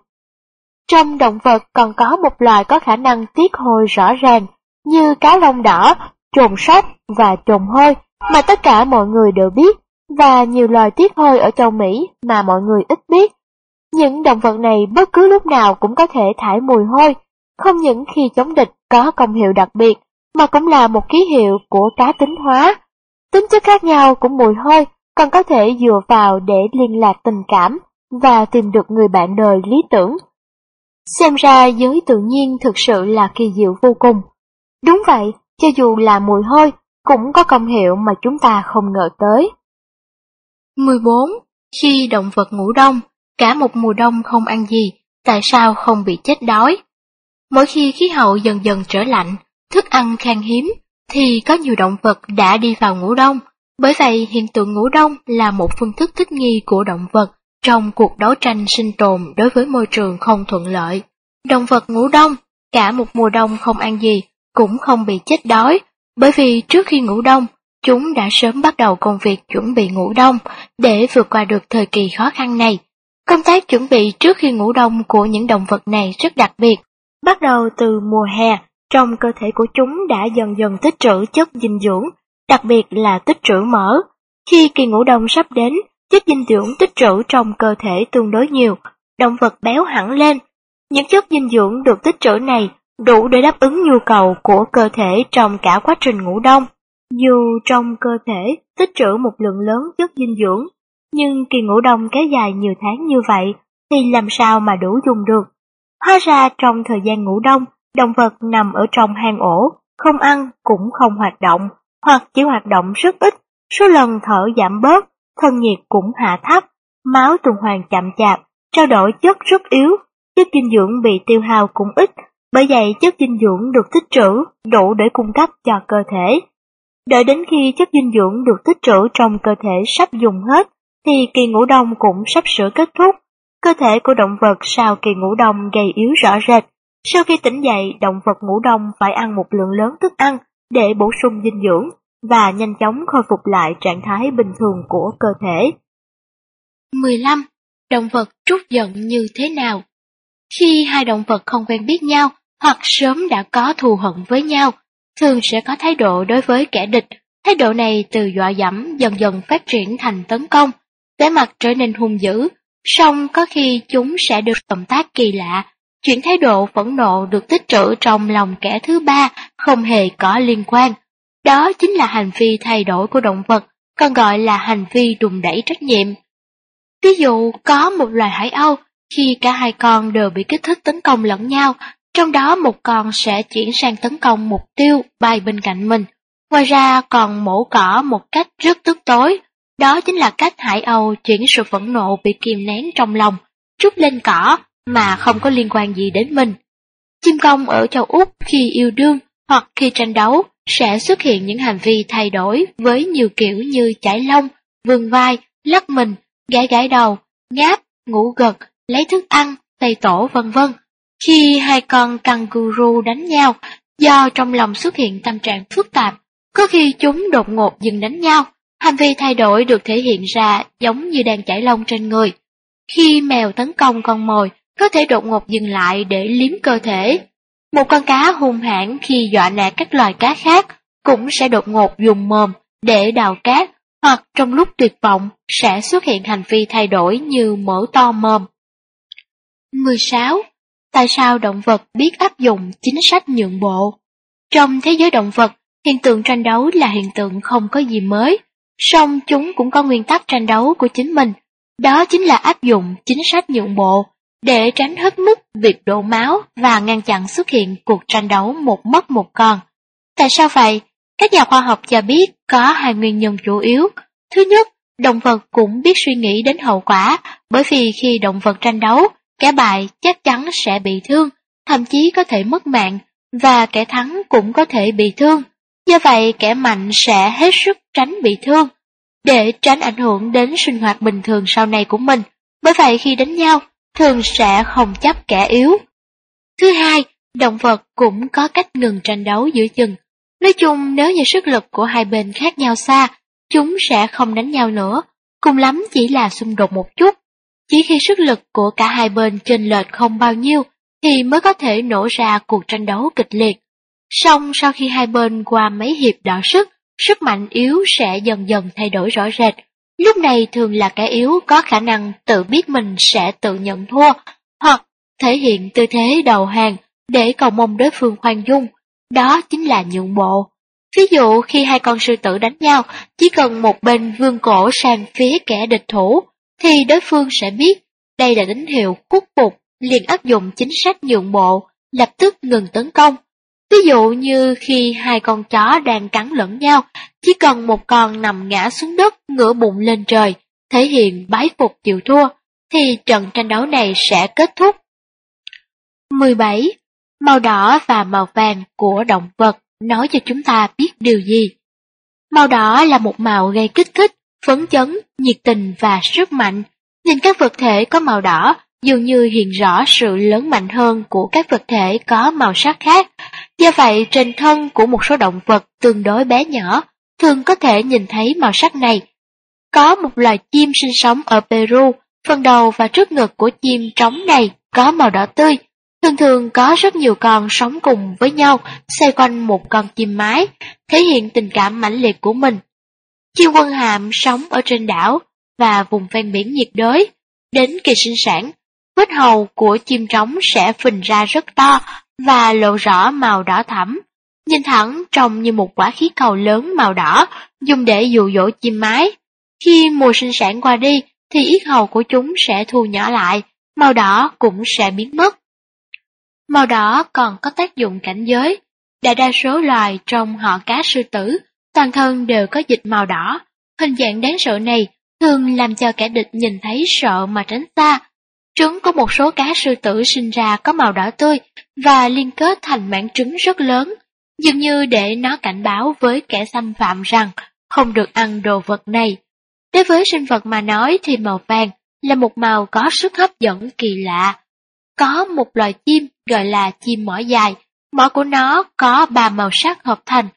Trong động vật còn có một loài có khả năng tiết hôi rõ ràng, như cá lông đỏ, trồn sóc và trồn hôi, mà tất cả mọi người đều biết, và nhiều loài tiết hôi ở châu Mỹ mà mọi người ít biết. Những động vật này bất cứ lúc nào cũng có thể thải mùi hôi, không những khi chống địch có công hiệu đặc biệt, mà cũng là một ký hiệu của cá tính hóa. Tính chất khác nhau của mùi hôi còn có thể dựa vào để liên lạc tình cảm và tìm được người bạn đời lý tưởng. Xem ra giới tự nhiên thực sự là kỳ diệu vô cùng. Đúng vậy, cho dù là mùi hôi, cũng có công hiệu mà chúng ta không ngờ tới. 14. Khi động vật ngủ đông, cả một mùa đông không ăn gì, tại sao không bị chết đói? Mỗi khi khí hậu dần dần trở lạnh, thức ăn khan hiếm, thì có nhiều động vật đã đi vào ngủ đông. Bởi vậy, hiện tượng ngủ đông là một phương thức thích nghi của động vật trong cuộc đấu tranh sinh tồn đối với môi trường không thuận lợi. Động vật ngủ đông, cả một mùa đông không ăn gì, cũng không bị chết đói, bởi vì trước khi ngủ đông, chúng đã sớm bắt đầu công việc chuẩn bị ngủ đông để vượt qua được thời kỳ khó khăn này. Công tác chuẩn bị trước khi ngủ đông của những động vật này rất đặc biệt, bắt đầu từ mùa hè trong cơ thể của chúng đã dần dần tích trữ chất dinh dưỡng, đặc biệt là tích trữ mỡ. Khi kỳ ngủ đông sắp đến, chất dinh dưỡng tích trữ trong cơ thể tương đối nhiều, động vật béo hẳn lên. Những chất dinh dưỡng được tích trữ này đủ để đáp ứng nhu cầu của cơ thể trong cả quá trình ngủ đông. Dù trong cơ thể tích trữ một lượng lớn chất dinh dưỡng, nhưng kỳ ngủ đông kéo dài nhiều tháng như vậy thì làm sao mà đủ dùng được. Hóa ra trong thời gian ngủ đông, động vật nằm ở trong hang ổ, không ăn cũng không hoạt động, hoặc chỉ hoạt động rất ít, số lần thở giảm bớt, thân nhiệt cũng hạ thấp, máu tuần hoàn chậm chạp, trao đổi chất rất yếu, chất dinh dưỡng bị tiêu hao cũng ít, bởi vậy chất dinh dưỡng được tích trữ đủ để cung cấp cho cơ thể. Đợi đến khi chất dinh dưỡng được tích trữ trong cơ thể sắp dùng hết, thì kỳ ngủ đông cũng sắp sửa kết thúc. Cơ thể của động vật sau kỳ ngủ đông gầy yếu rõ rệt. Sau khi tỉnh dậy, động vật ngủ đông phải ăn một lượng lớn thức ăn để bổ sung dinh dưỡng và nhanh chóng khôi phục lại trạng thái bình thường của cơ thể. 15. Động vật trút giận như thế nào? Khi hai động vật không quen biết nhau hoặc sớm đã có thù hận với nhau, thường sẽ có thái độ đối với kẻ địch. Thái độ này từ dọa dẫm dần dần phát triển thành tấn công, vẻ mặt trở nên hung dữ, song có khi chúng sẽ được động tác kỳ lạ. Chuyển thái độ phẫn nộ được tích trữ trong lòng kẻ thứ ba không hề có liên quan. Đó chính là hành vi thay đổi của động vật, còn gọi là hành vi đùn đẩy trách nhiệm. Ví dụ, có một loài hải âu, khi cả hai con đều bị kích thích tấn công lẫn nhau, trong đó một con sẽ chuyển sang tấn công mục tiêu bay bên cạnh mình. Ngoài ra còn mổ cỏ một cách rất tức tối, đó chính là cách Hải Âu chuyển sự phẫn nộ bị kìm nén trong lòng, trút lên cỏ mà không có liên quan gì đến mình. Chim công ở châu Úc khi yêu đương hoặc khi tranh đấu sẽ xuất hiện những hành vi thay đổi với nhiều kiểu như chải lông, vươn vai, lắc mình, gãi gãi đầu, ngáp, ngủ gật, lấy thức ăn, tay tổ vân vân. Khi hai con kangaroo đánh nhau, do trong lòng xuất hiện tâm trạng phức tạp, có khi chúng đột ngột dừng đánh nhau, hành vi thay đổi được thể hiện ra giống như đang chảy lông trên người. Khi mèo tấn công con mồi, có thể đột ngột dừng lại để liếm cơ thể. Một con cá hung hãn khi dọa nạt các loài cá khác cũng sẽ đột ngột dùng mồm để đào cát hoặc trong lúc tuyệt vọng sẽ xuất hiện hành vi thay đổi như mở to mồm. 16. Tại sao động vật biết áp dụng chính sách nhượng bộ? Trong thế giới động vật, hiện tượng tranh đấu là hiện tượng không có gì mới, song chúng cũng có nguyên tắc tranh đấu của chính mình, đó chính là áp dụng chính sách nhượng bộ để tránh hết mức việc đổ máu và ngăn chặn xuất hiện cuộc tranh đấu một mất một còn. Tại sao vậy? Các nhà khoa học cho biết có hai nguyên nhân chủ yếu. Thứ nhất, động vật cũng biết suy nghĩ đến hậu quả, bởi vì khi động vật tranh đấu, kẻ bại chắc chắn sẽ bị thương, thậm chí có thể mất mạng, và kẻ thắng cũng có thể bị thương. Do vậy, kẻ mạnh sẽ hết sức tránh bị thương, để tránh ảnh hưởng đến sinh hoạt bình thường sau này của mình. Bởi vậy khi đánh nhau, thường sẽ không chấp kẻ yếu. Thứ hai, động vật cũng có cách ngừng tranh đấu giữa chừng. Nói chung nếu như sức lực của hai bên khác nhau xa, chúng sẽ không đánh nhau nữa, cùng lắm chỉ là xung đột một chút. Chỉ khi sức lực của cả hai bên chênh lệch không bao nhiêu thì mới có thể nổ ra cuộc tranh đấu kịch liệt. Song sau khi hai bên qua mấy hiệp đỏ sức, sức mạnh yếu sẽ dần dần thay đổi rõ rệt. Lúc này thường là kẻ yếu có khả năng tự biết mình sẽ tự nhận thua, hoặc thể hiện tư thế đầu hàng để cầu mong đối phương khoan dung. Đó chính là nhượng bộ. Ví dụ khi hai con sư tử đánh nhau, chỉ cần một bên vươn cổ sang phía kẻ địch thủ, thì đối phương sẽ biết đây là tín hiệu khuất phục, liền áp dụng chính sách nhượng bộ, lập tức ngừng tấn công. Ví dụ như khi hai con chó đang cắn lẫn nhau, chỉ cần một con nằm ngã xuống đất ngửa bụng lên trời, thể hiện bái phục chịu thua, thì trận tranh đấu này sẽ kết thúc. 17. Màu đỏ và màu vàng của động vật nói cho chúng ta biết điều gì? Màu đỏ là một màu gây kích thích, phấn chấn, nhiệt tình và sức mạnh. Nhìn các vật thể có màu đỏ dường như hiện rõ sự lớn mạnh hơn của các vật thể có màu sắc khác. Do vậy, trên thân của một số động vật tương đối bé nhỏ, thường có thể nhìn thấy màu sắc này. Có một loài chim sinh sống ở Peru, phần đầu và trước ngực của chim trống này có màu đỏ tươi, Thường thường có rất nhiều con sống cùng với nhau, xoay quanh một con chim mái, thể hiện tình cảm mãnh liệt của mình. Chim quân hàm sống ở trên đảo và vùng ven biển nhiệt đới. Đến kỳ sinh sản, vết hầu của chim trống sẽ phình ra rất to và lộ rõ màu đỏ thẫm. Nhìn thẳng trông như một quả khí cầu lớn màu đỏ, dùng để dụ dỗ chim mái. Khi mùa sinh sản qua đi, thì yết hầu của chúng sẽ thu nhỏ lại, màu đỏ cũng sẽ biến mất. Màu đỏ còn có tác dụng cảnh giới. Đại đa số loài trong họ cá sư tử, toàn thân đều có dịch màu đỏ. Hình dạng đáng sợ này thường làm cho kẻ địch nhìn thấy sợ mà tránh xa. Trứng có một số cá sư tử sinh ra có màu đỏ tươi và liên kết thành mảng trứng rất lớn, dường như để nó cảnh báo với kẻ xâm phạm rằng không được ăn đồ vật này. Đối với sinh vật mà nói thì màu vàng là một màu có sức hấp dẫn kỳ lạ. Có một loài chim gọi là chim mỏ dài, mỏ của nó có ba màu sắc hợp thành.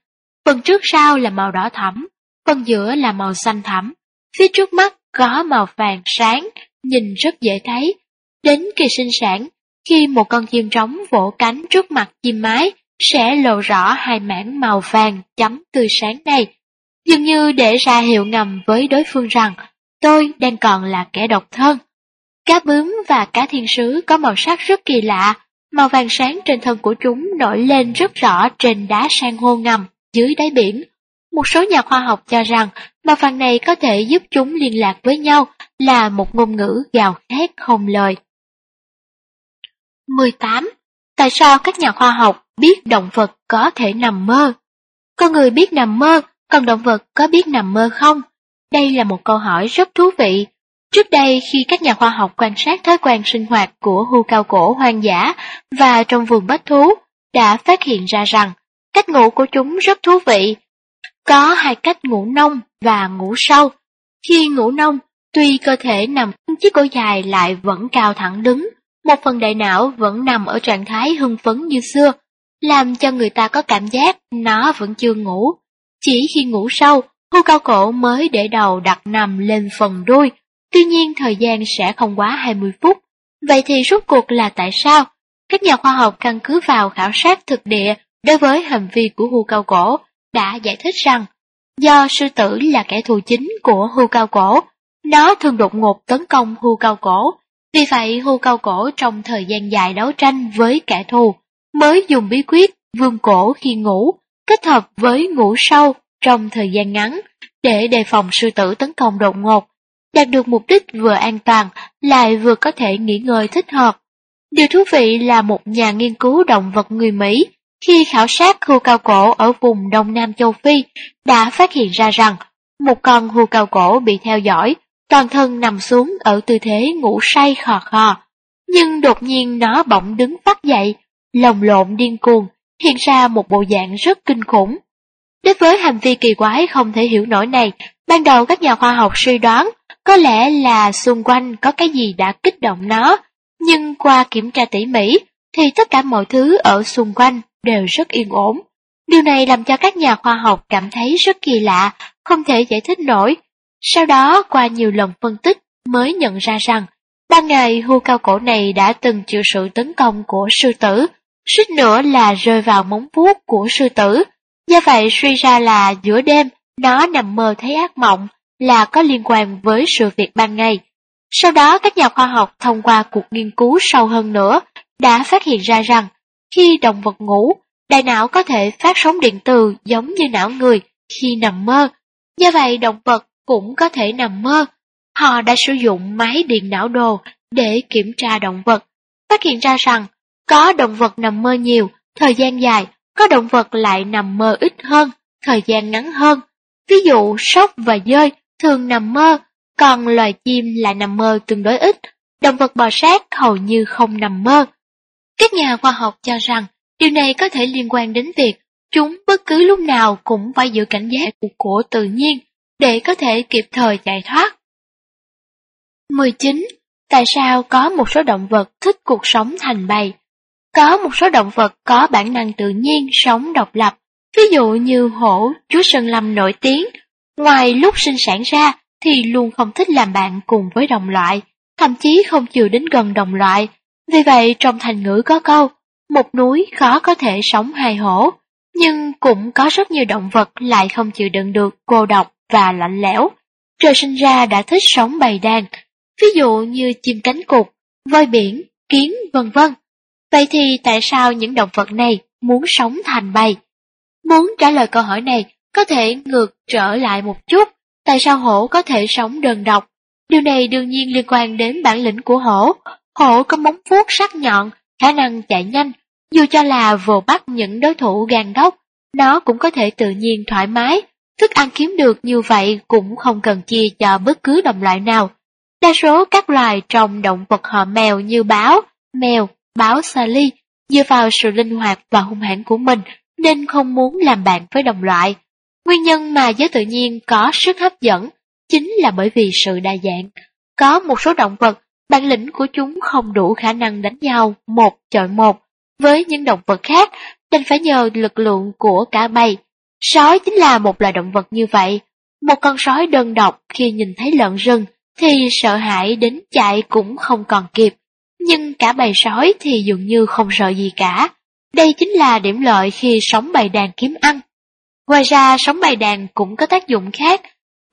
Phần trước sau là màu đỏ thẫm, phần giữa là màu xanh thẫm, phía trước mắt có màu vàng sáng, nhìn rất dễ thấy. Đến kỳ sinh sản, khi một con chim trống vỗ cánh trước mặt chim mái, sẽ lộ rõ hai mảng màu vàng chấm tươi sáng này, dường như để ra hiệu ngầm với đối phương rằng tôi đang còn là kẻ độc thân. Cá bướm và cá thiên sứ có màu sắc rất kỳ lạ, màu vàng sáng trên thân của chúng nổi lên rất rõ trên đá san hô ngầm dưới đáy biển. Một số nhà khoa học cho rằng màu vàng này có thể giúp chúng liên lạc với nhau là một ngôn ngữ gào thét không lời. 18. Tại sao các nhà khoa học biết động vật có thể nằm mơ? Con người biết nằm mơ, còn động vật có biết nằm mơ không? Đây là một câu hỏi rất thú vị. Trước đây khi các nhà khoa học quan sát thói quen sinh hoạt của hươu cao cổ hoang dã và trong vườn bách thú, đã phát hiện ra rằng cách ngủ của chúng rất thú vị. Có hai cách ngủ nông và ngủ sâu. Khi ngủ nông, tuy cơ thể nằm chiếc cổ dài lại vẫn cao thẳng đứng, một phần đại não vẫn nằm ở trạng thái hưng phấn như xưa, làm cho người ta có cảm giác nó vẫn chưa ngủ. Chỉ khi ngủ sâu, hươu cao cổ mới để đầu đặt nằm lên phần đuôi, tuy nhiên thời gian sẽ không quá 20 phút. Vậy thì rốt cuộc là tại sao? Các nhà khoa học căn cứ vào khảo sát thực địa đối với hành vi của hươu cao cổ đã giải thích rằng do sư tử là kẻ thù chính của hươu cao cổ, nó thường đột ngột tấn công hươu cao cổ. Vì vậy hươu cao cổ trong thời gian dài đấu tranh với kẻ thù mới dùng bí quyết vương cổ khi ngủ kết hợp với ngủ sâu trong thời gian ngắn để đề phòng sư tử tấn công đột ngột, đạt được mục đích vừa an toàn lại vừa có thể nghỉ ngơi thích hợp. Điều thú vị là một nhà nghiên cứu động vật người Mỹ khi khảo sát hươu cao cổ ở vùng Đông Nam châu Phi đã phát hiện ra rằng một con hươu cao cổ bị theo dõi, toàn thân nằm xuống ở tư thế ngủ say khò khò. Nhưng đột nhiên nó bỗng đứng phát dậy, lồng lộn điên cuồng, hiện ra một bộ dạng rất kinh khủng. Đối với hành vi kỳ quái không thể hiểu nổi này, ban đầu các nhà khoa học suy đoán có lẽ là xung quanh có cái gì đã kích động nó, nhưng qua kiểm tra tỉ mỉ thì tất cả mọi thứ ở xung quanh đều rất yên ổn. Điều này làm cho các nhà khoa học cảm thấy rất kỳ lạ, không thể giải thích nổi. Sau đó qua nhiều lần phân tích mới nhận ra rằng ban ngày hươu cao cổ này đã từng chịu sự tấn công của sư tử, suýt nữa là rơi vào móng vuốt của sư tử. Do vậy suy ra là giữa đêm, nó nằm mơ thấy ác mộng là có liên quan với sự việc ban ngày. Sau đó các nhà khoa học thông qua cuộc nghiên cứu sâu hơn nữa đã phát hiện ra rằng khi động vật ngủ, đại não có thể phát sóng điện từ giống như não người khi nằm mơ. Do vậy động vật cũng có thể nằm mơ. Họ đã sử dụng máy điện não đồ để kiểm tra động vật, phát hiện ra rằng có động vật nằm mơ nhiều, thời gian dài, có động vật lại nằm mơ ít hơn, thời gian ngắn hơn. Ví dụ sóc và dơi thường nằm mơ, còn loài chim lại nằm mơ tương đối ít, động vật bò sát hầu như không nằm mơ. Các nhà khoa học cho rằng điều này có thể liên quan đến việc chúng bất cứ lúc nào cũng phải giữ cảnh giác của, tự nhiên để có thể kịp thời chạy thoát. 19. Tại sao có một số động vật thích cuộc sống thành bầy? Có một số động vật có bản năng tự nhiên sống độc lập, ví dụ như hổ, chúa sơn lâm nổi tiếng, ngoài lúc sinh sản ra thì luôn không thích làm bạn cùng với đồng loại, thậm chí không chịu đến gần đồng loại, Vì vậy trong thành ngữ có câu, một núi khó có thể sống hai hổ, nhưng cũng có rất nhiều động vật lại không chịu đựng được cô độc và lạnh lẽo. Trời sinh ra đã thích sống bầy đàn, ví dụ như chim cánh cụt, voi biển, kiến, vân vân. Vậy thì tại sao những động vật này muốn sống thành bầy? Muốn trả lời câu hỏi này, có thể ngược trở lại một chút, tại sao hổ có thể sống đơn độc? Điều này đương nhiên liên quan đến bản lĩnh của hổ. Hổ có móng vuốt sắc nhọn, khả năng chạy nhanh, dù cho là vồ bắt những đối thủ gan đốc, nó cũng có thể tự nhiên thoải mái. Thức ăn kiếm được như vậy cũng không cần chia cho bất cứ đồng loại nào. Đa số các loài trong động vật họ mèo như báo, mèo, báo Sally dựa vào sự linh hoạt và hung hãn của mình nên không muốn làm bạn với đồng loại. Nguyên nhân mà giới tự nhiên có sức hấp dẫn chính là bởi vì sự đa dạng. Có một số động vật, bản lĩnh của chúng không đủ khả năng đánh nhau một chọi một với những động vật khác, nên phải nhờ lực lượng của cả bầy. Sói chính là một loài động vật như vậy. Một con sói đơn độc khi nhìn thấy lợn rừng thì sợ hãi đến chạy cũng không còn kịp. Nhưng cả bầy sói thì dường như không sợ gì cả. Đây chính là điểm lợi khi sống bầy đàn kiếm ăn. Ngoài ra sống bầy đàn cũng có tác dụng khác,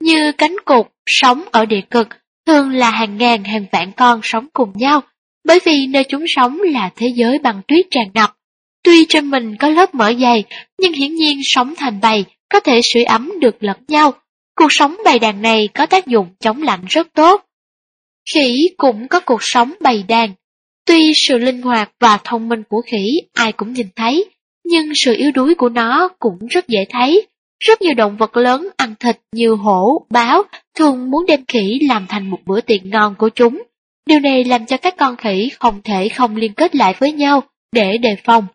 như cánh cụt sống ở địa cực, thường là hàng ngàn hàng vạn con sống cùng nhau, bởi vì nơi chúng sống là thế giới băng tuyết tràn ngập. Tuy trên mình có lớp mỡ dày, nhưng hiển nhiên sống thành bầy có thể sưởi ấm được lẫn nhau. Cuộc sống bầy đàn này có tác dụng chống lạnh rất tốt. Khỉ cũng có cuộc sống bầy đàn. Tuy sự linh hoạt và thông minh của khỉ ai cũng nhìn thấy, nhưng sự yếu đuối của nó cũng rất dễ thấy. Rất nhiều động vật lớn ăn thịt như hổ, báo thường muốn đem khỉ làm thành một bữa tiệc ngon của chúng. Điều này làm cho các con khỉ không thể không liên kết lại với nhau để đề phòng.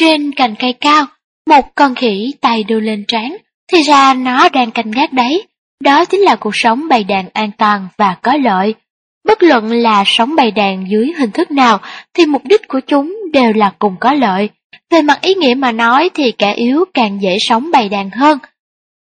Trên cành cây cao, một con khỉ tay đưa lên trán, thì ra nó đang canh gác đấy. Đó chính là cuộc sống bầy đàn an toàn và có lợi. Bất luận là sống bầy đàn dưới hình thức nào thì mục đích của chúng đều là cùng có lợi. Về mặt ý nghĩa mà nói thì kẻ yếu càng dễ sống bầy đàn hơn.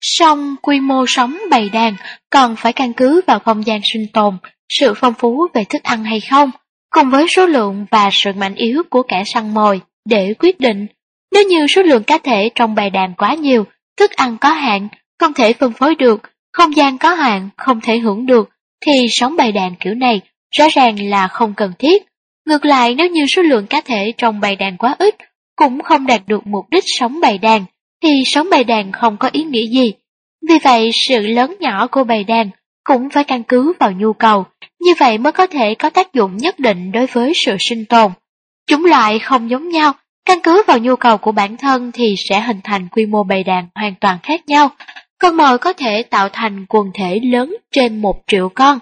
Song quy mô sống bầy đàn còn phải căn cứ vào không gian sinh tồn, sự phong phú về thức ăn hay không, cùng với số lượng và sự mạnh yếu của kẻ săn mồi để quyết định. Nếu như số lượng cá thể trong bài đàn quá nhiều, thức ăn có hạn, không thể phân phối được, không gian có hạn, không thể hưởng được, thì sống bài đàn kiểu này rõ ràng là không cần thiết. Ngược lại nếu như số lượng cá thể trong bài đàn quá ít, cũng không đạt được mục đích sống bài đàn, thì sống bài đàn không có ý nghĩa gì. Vì vậy sự lớn nhỏ của bài đàn cũng phải căn cứ vào nhu cầu, như vậy mới có thể có tác dụng nhất định đối với sự sinh tồn. Chúng loại không giống nhau, căn cứ vào nhu cầu của bản thân thì sẽ hình thành quy mô bầy đàn hoàn toàn khác nhau. Con mồi có thể tạo thành quần thể lớn trên một triệu con.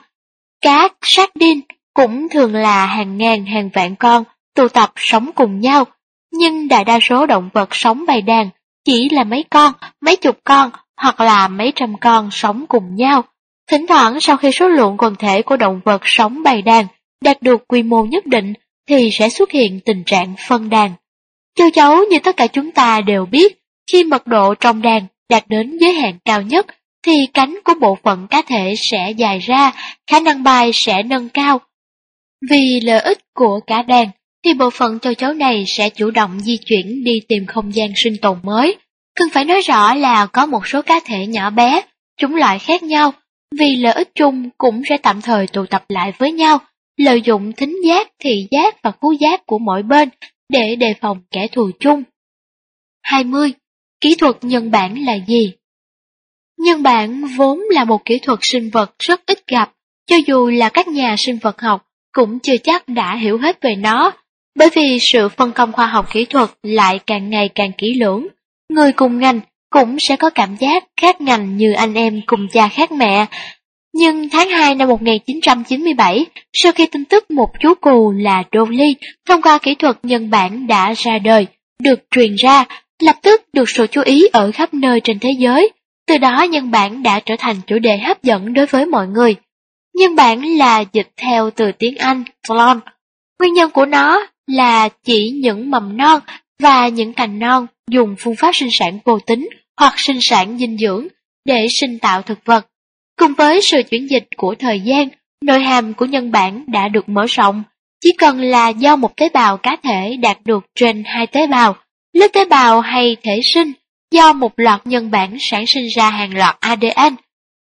Cá sardine cũng thường là hàng ngàn hàng vạn con tụ tập sống cùng nhau, nhưng đại đa số động vật sống bầy đàn chỉ là mấy con, mấy chục con hoặc là mấy trăm con sống cùng nhau. Thỉnh thoảng sau khi số lượng quần thể của động vật sống bầy đàn đạt được quy mô nhất định thì sẽ xuất hiện tình trạng phân đàn. Châu chấu như tất cả chúng ta đều biết, khi mật độ trong đàn đạt đến giới hạn cao nhất thì cánh của bộ phận cá thể sẽ dài ra, khả năng bay sẽ nâng cao. Vì lợi ích của cả đàn thì bộ phận châu chấu này sẽ chủ động di chuyển đi tìm không gian sinh tồn mới. Cần phải nói rõ là có một số cá thể nhỏ bé, chúng loại khác nhau, vì lợi ích chung cũng sẽ tạm thời tụ tập lại với nhau, lợi dụng thính giác, thị giác và khứu giác của mỗi bên để đề phòng kẻ thù chung. 20. Kỹ thuật nhân bản là gì? Nhân bản vốn là một kỹ thuật sinh vật rất ít gặp, cho dù là các nhà sinh vật học cũng chưa chắc đã hiểu hết về nó, bởi vì sự phân công khoa học kỹ thuật lại càng ngày càng kỹ lưỡng. Người cùng ngành cũng sẽ có cảm giác khác ngành như anh em cùng cha khác mẹ. Nhưng tháng 2 năm 1997, sau khi tin tức một chú cù là Dolly thông qua kỹ thuật nhân bản đã ra đời, được truyền ra, lập tức được sự chú ý ở khắp nơi trên thế giới. Từ đó nhân bản đã trở thành chủ đề hấp dẫn đối với mọi người. Nhân bản là dịch theo từ tiếng Anh, clone. Nguyên nhân của nó là chỉ những mầm non và những cành non dùng phương pháp sinh sản vô tính hoặc sinh sản dinh dưỡng để sinh tạo thực vật. Cùng với sự chuyển dịch của thời gian, nội hàm của nhân bản đã được mở rộng, chỉ cần là do một tế bào cá thể đạt được trên hai tế bào, lớp tế bào hay thể sinh do một loạt nhân bản sản sinh ra hàng loạt ADN.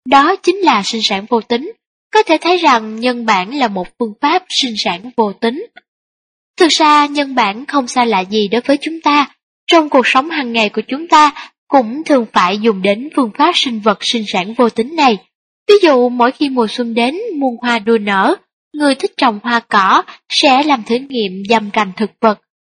Đó chính là sinh sản vô tính. Có thể thấy rằng nhân bản là một phương pháp sinh sản vô tính. Thực ra nhân bản không xa lạ gì đối với chúng ta. Trong cuộc sống hàng ngày của chúng ta cũng thường phải dùng đến phương pháp sinh vật sinh sản vô tính này. Ví dụ mỗi khi mùa xuân đến, muôn hoa đua nở, người thích trồng hoa cỏ sẽ làm thử nghiệm dầm cành thực vật.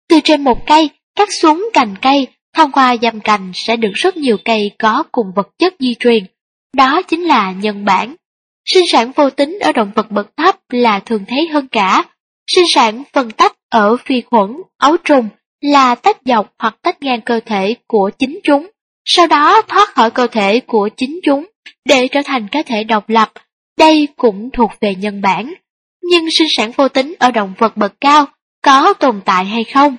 Từ trên một cây, cắt xuống cành cây, thông qua dầm cành sẽ được rất nhiều cây có cùng vật chất di truyền. Đó chính là nhân bản. Sinh sản vô tính ở động vật bậc thấp là thường thấy hơn cả. Sinh sản phân tách ở vi khuẩn, ấu trùng là tách dọc hoặc tách ngang cơ thể của chính chúng, sau đó thoát khỏi cơ thể của chính chúng để trở thành cá thể độc lập. Đây cũng thuộc về nhân bản. Nhưng sinh sản vô tính ở động vật bậc cao có tồn tại hay không?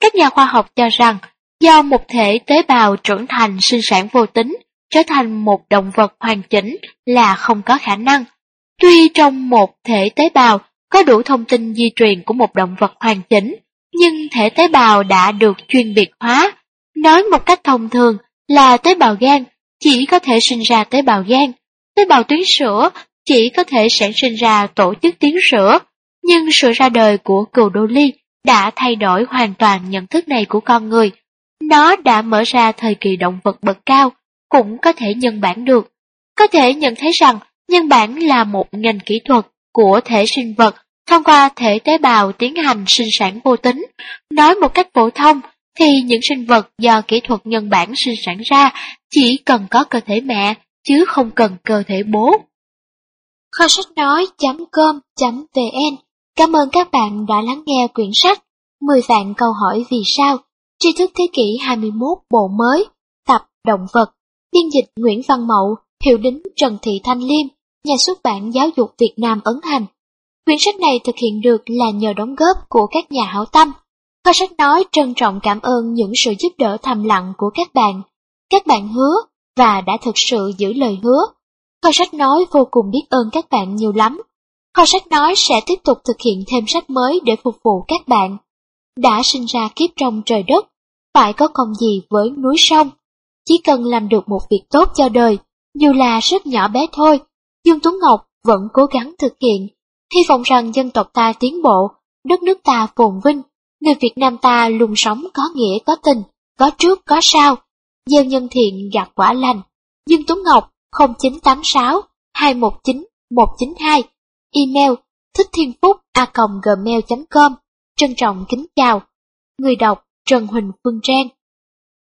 Các nhà khoa học cho rằng do một thể tế bào trưởng thành sinh sản vô tính trở thành một động vật hoàn chỉnh là không có khả năng. Tuy trong một thể tế bào có đủ thông tin di truyền của một động vật hoàn chỉnh, nhưng thể tế bào đã được chuyên biệt hóa. Nói một cách thông thường là tế bào gan chỉ có thể sinh ra tế bào gan, tế bào tuyến sữa chỉ có thể sản sinh ra tổ chức tuyến sữa, nhưng sự ra đời của cừu đô ly đã thay đổi hoàn toàn nhận thức này của con người. Nó đã mở ra thời kỳ động vật bậc cao, cũng có thể nhân bản được. Có thể nhận thấy rằng nhân bản là một ngành kỹ thuật của thể sinh vật thông qua thể tế bào tiến hành sinh sản vô tính. Nói một cách phổ thông thì những sinh vật do kỹ thuật nhân bản sinh sản ra chỉ cần có cơ thể mẹ, chứ không cần cơ thể bố. Kho sách nói.com.vn Cảm ơn các bạn đã lắng nghe quyển sách 10 vạn câu hỏi vì sao, tri thức thế kỷ 21 bộ mới, tập động vật. Biên dịch Nguyễn Văn Mậu hiệu đính, Trần Thị Thanh Liêm, nhà xuất bản giáo dục Việt Nam ấn hành. Quyển sách này thực hiện được là nhờ đóng góp của các nhà hảo tâm kho sách nói trân trọng cảm ơn những sự giúp đỡ thầm lặng của các bạn. Các bạn hứa và đã thực sự giữ lời hứa. Kho sách nói vô cùng biết ơn các bạn nhiều lắm. Kho sách nói sẽ tiếp tục thực hiện thêm sách mới để phục vụ các bạn. Đã sinh ra kiếp trong trời đất, phải có công gì với núi sông. Chỉ cần làm được một việc tốt cho đời, dù là rất nhỏ bé thôi, Dương Tuấn Ngọc vẫn cố gắng thực hiện, hy vọng rằng dân tộc ta tiến bộ, đất nước ta phồn vinh, người Việt Nam ta luôn sống có nghĩa có tình, có trước có sau, gieo nhân thiện gặt quả lành. Dương Tuấn Ngọc 0986 219 192 Email thích thiên phúc a gmail.com Trân trọng kính chào. Người đọc Trần Huỳnh Phương Trang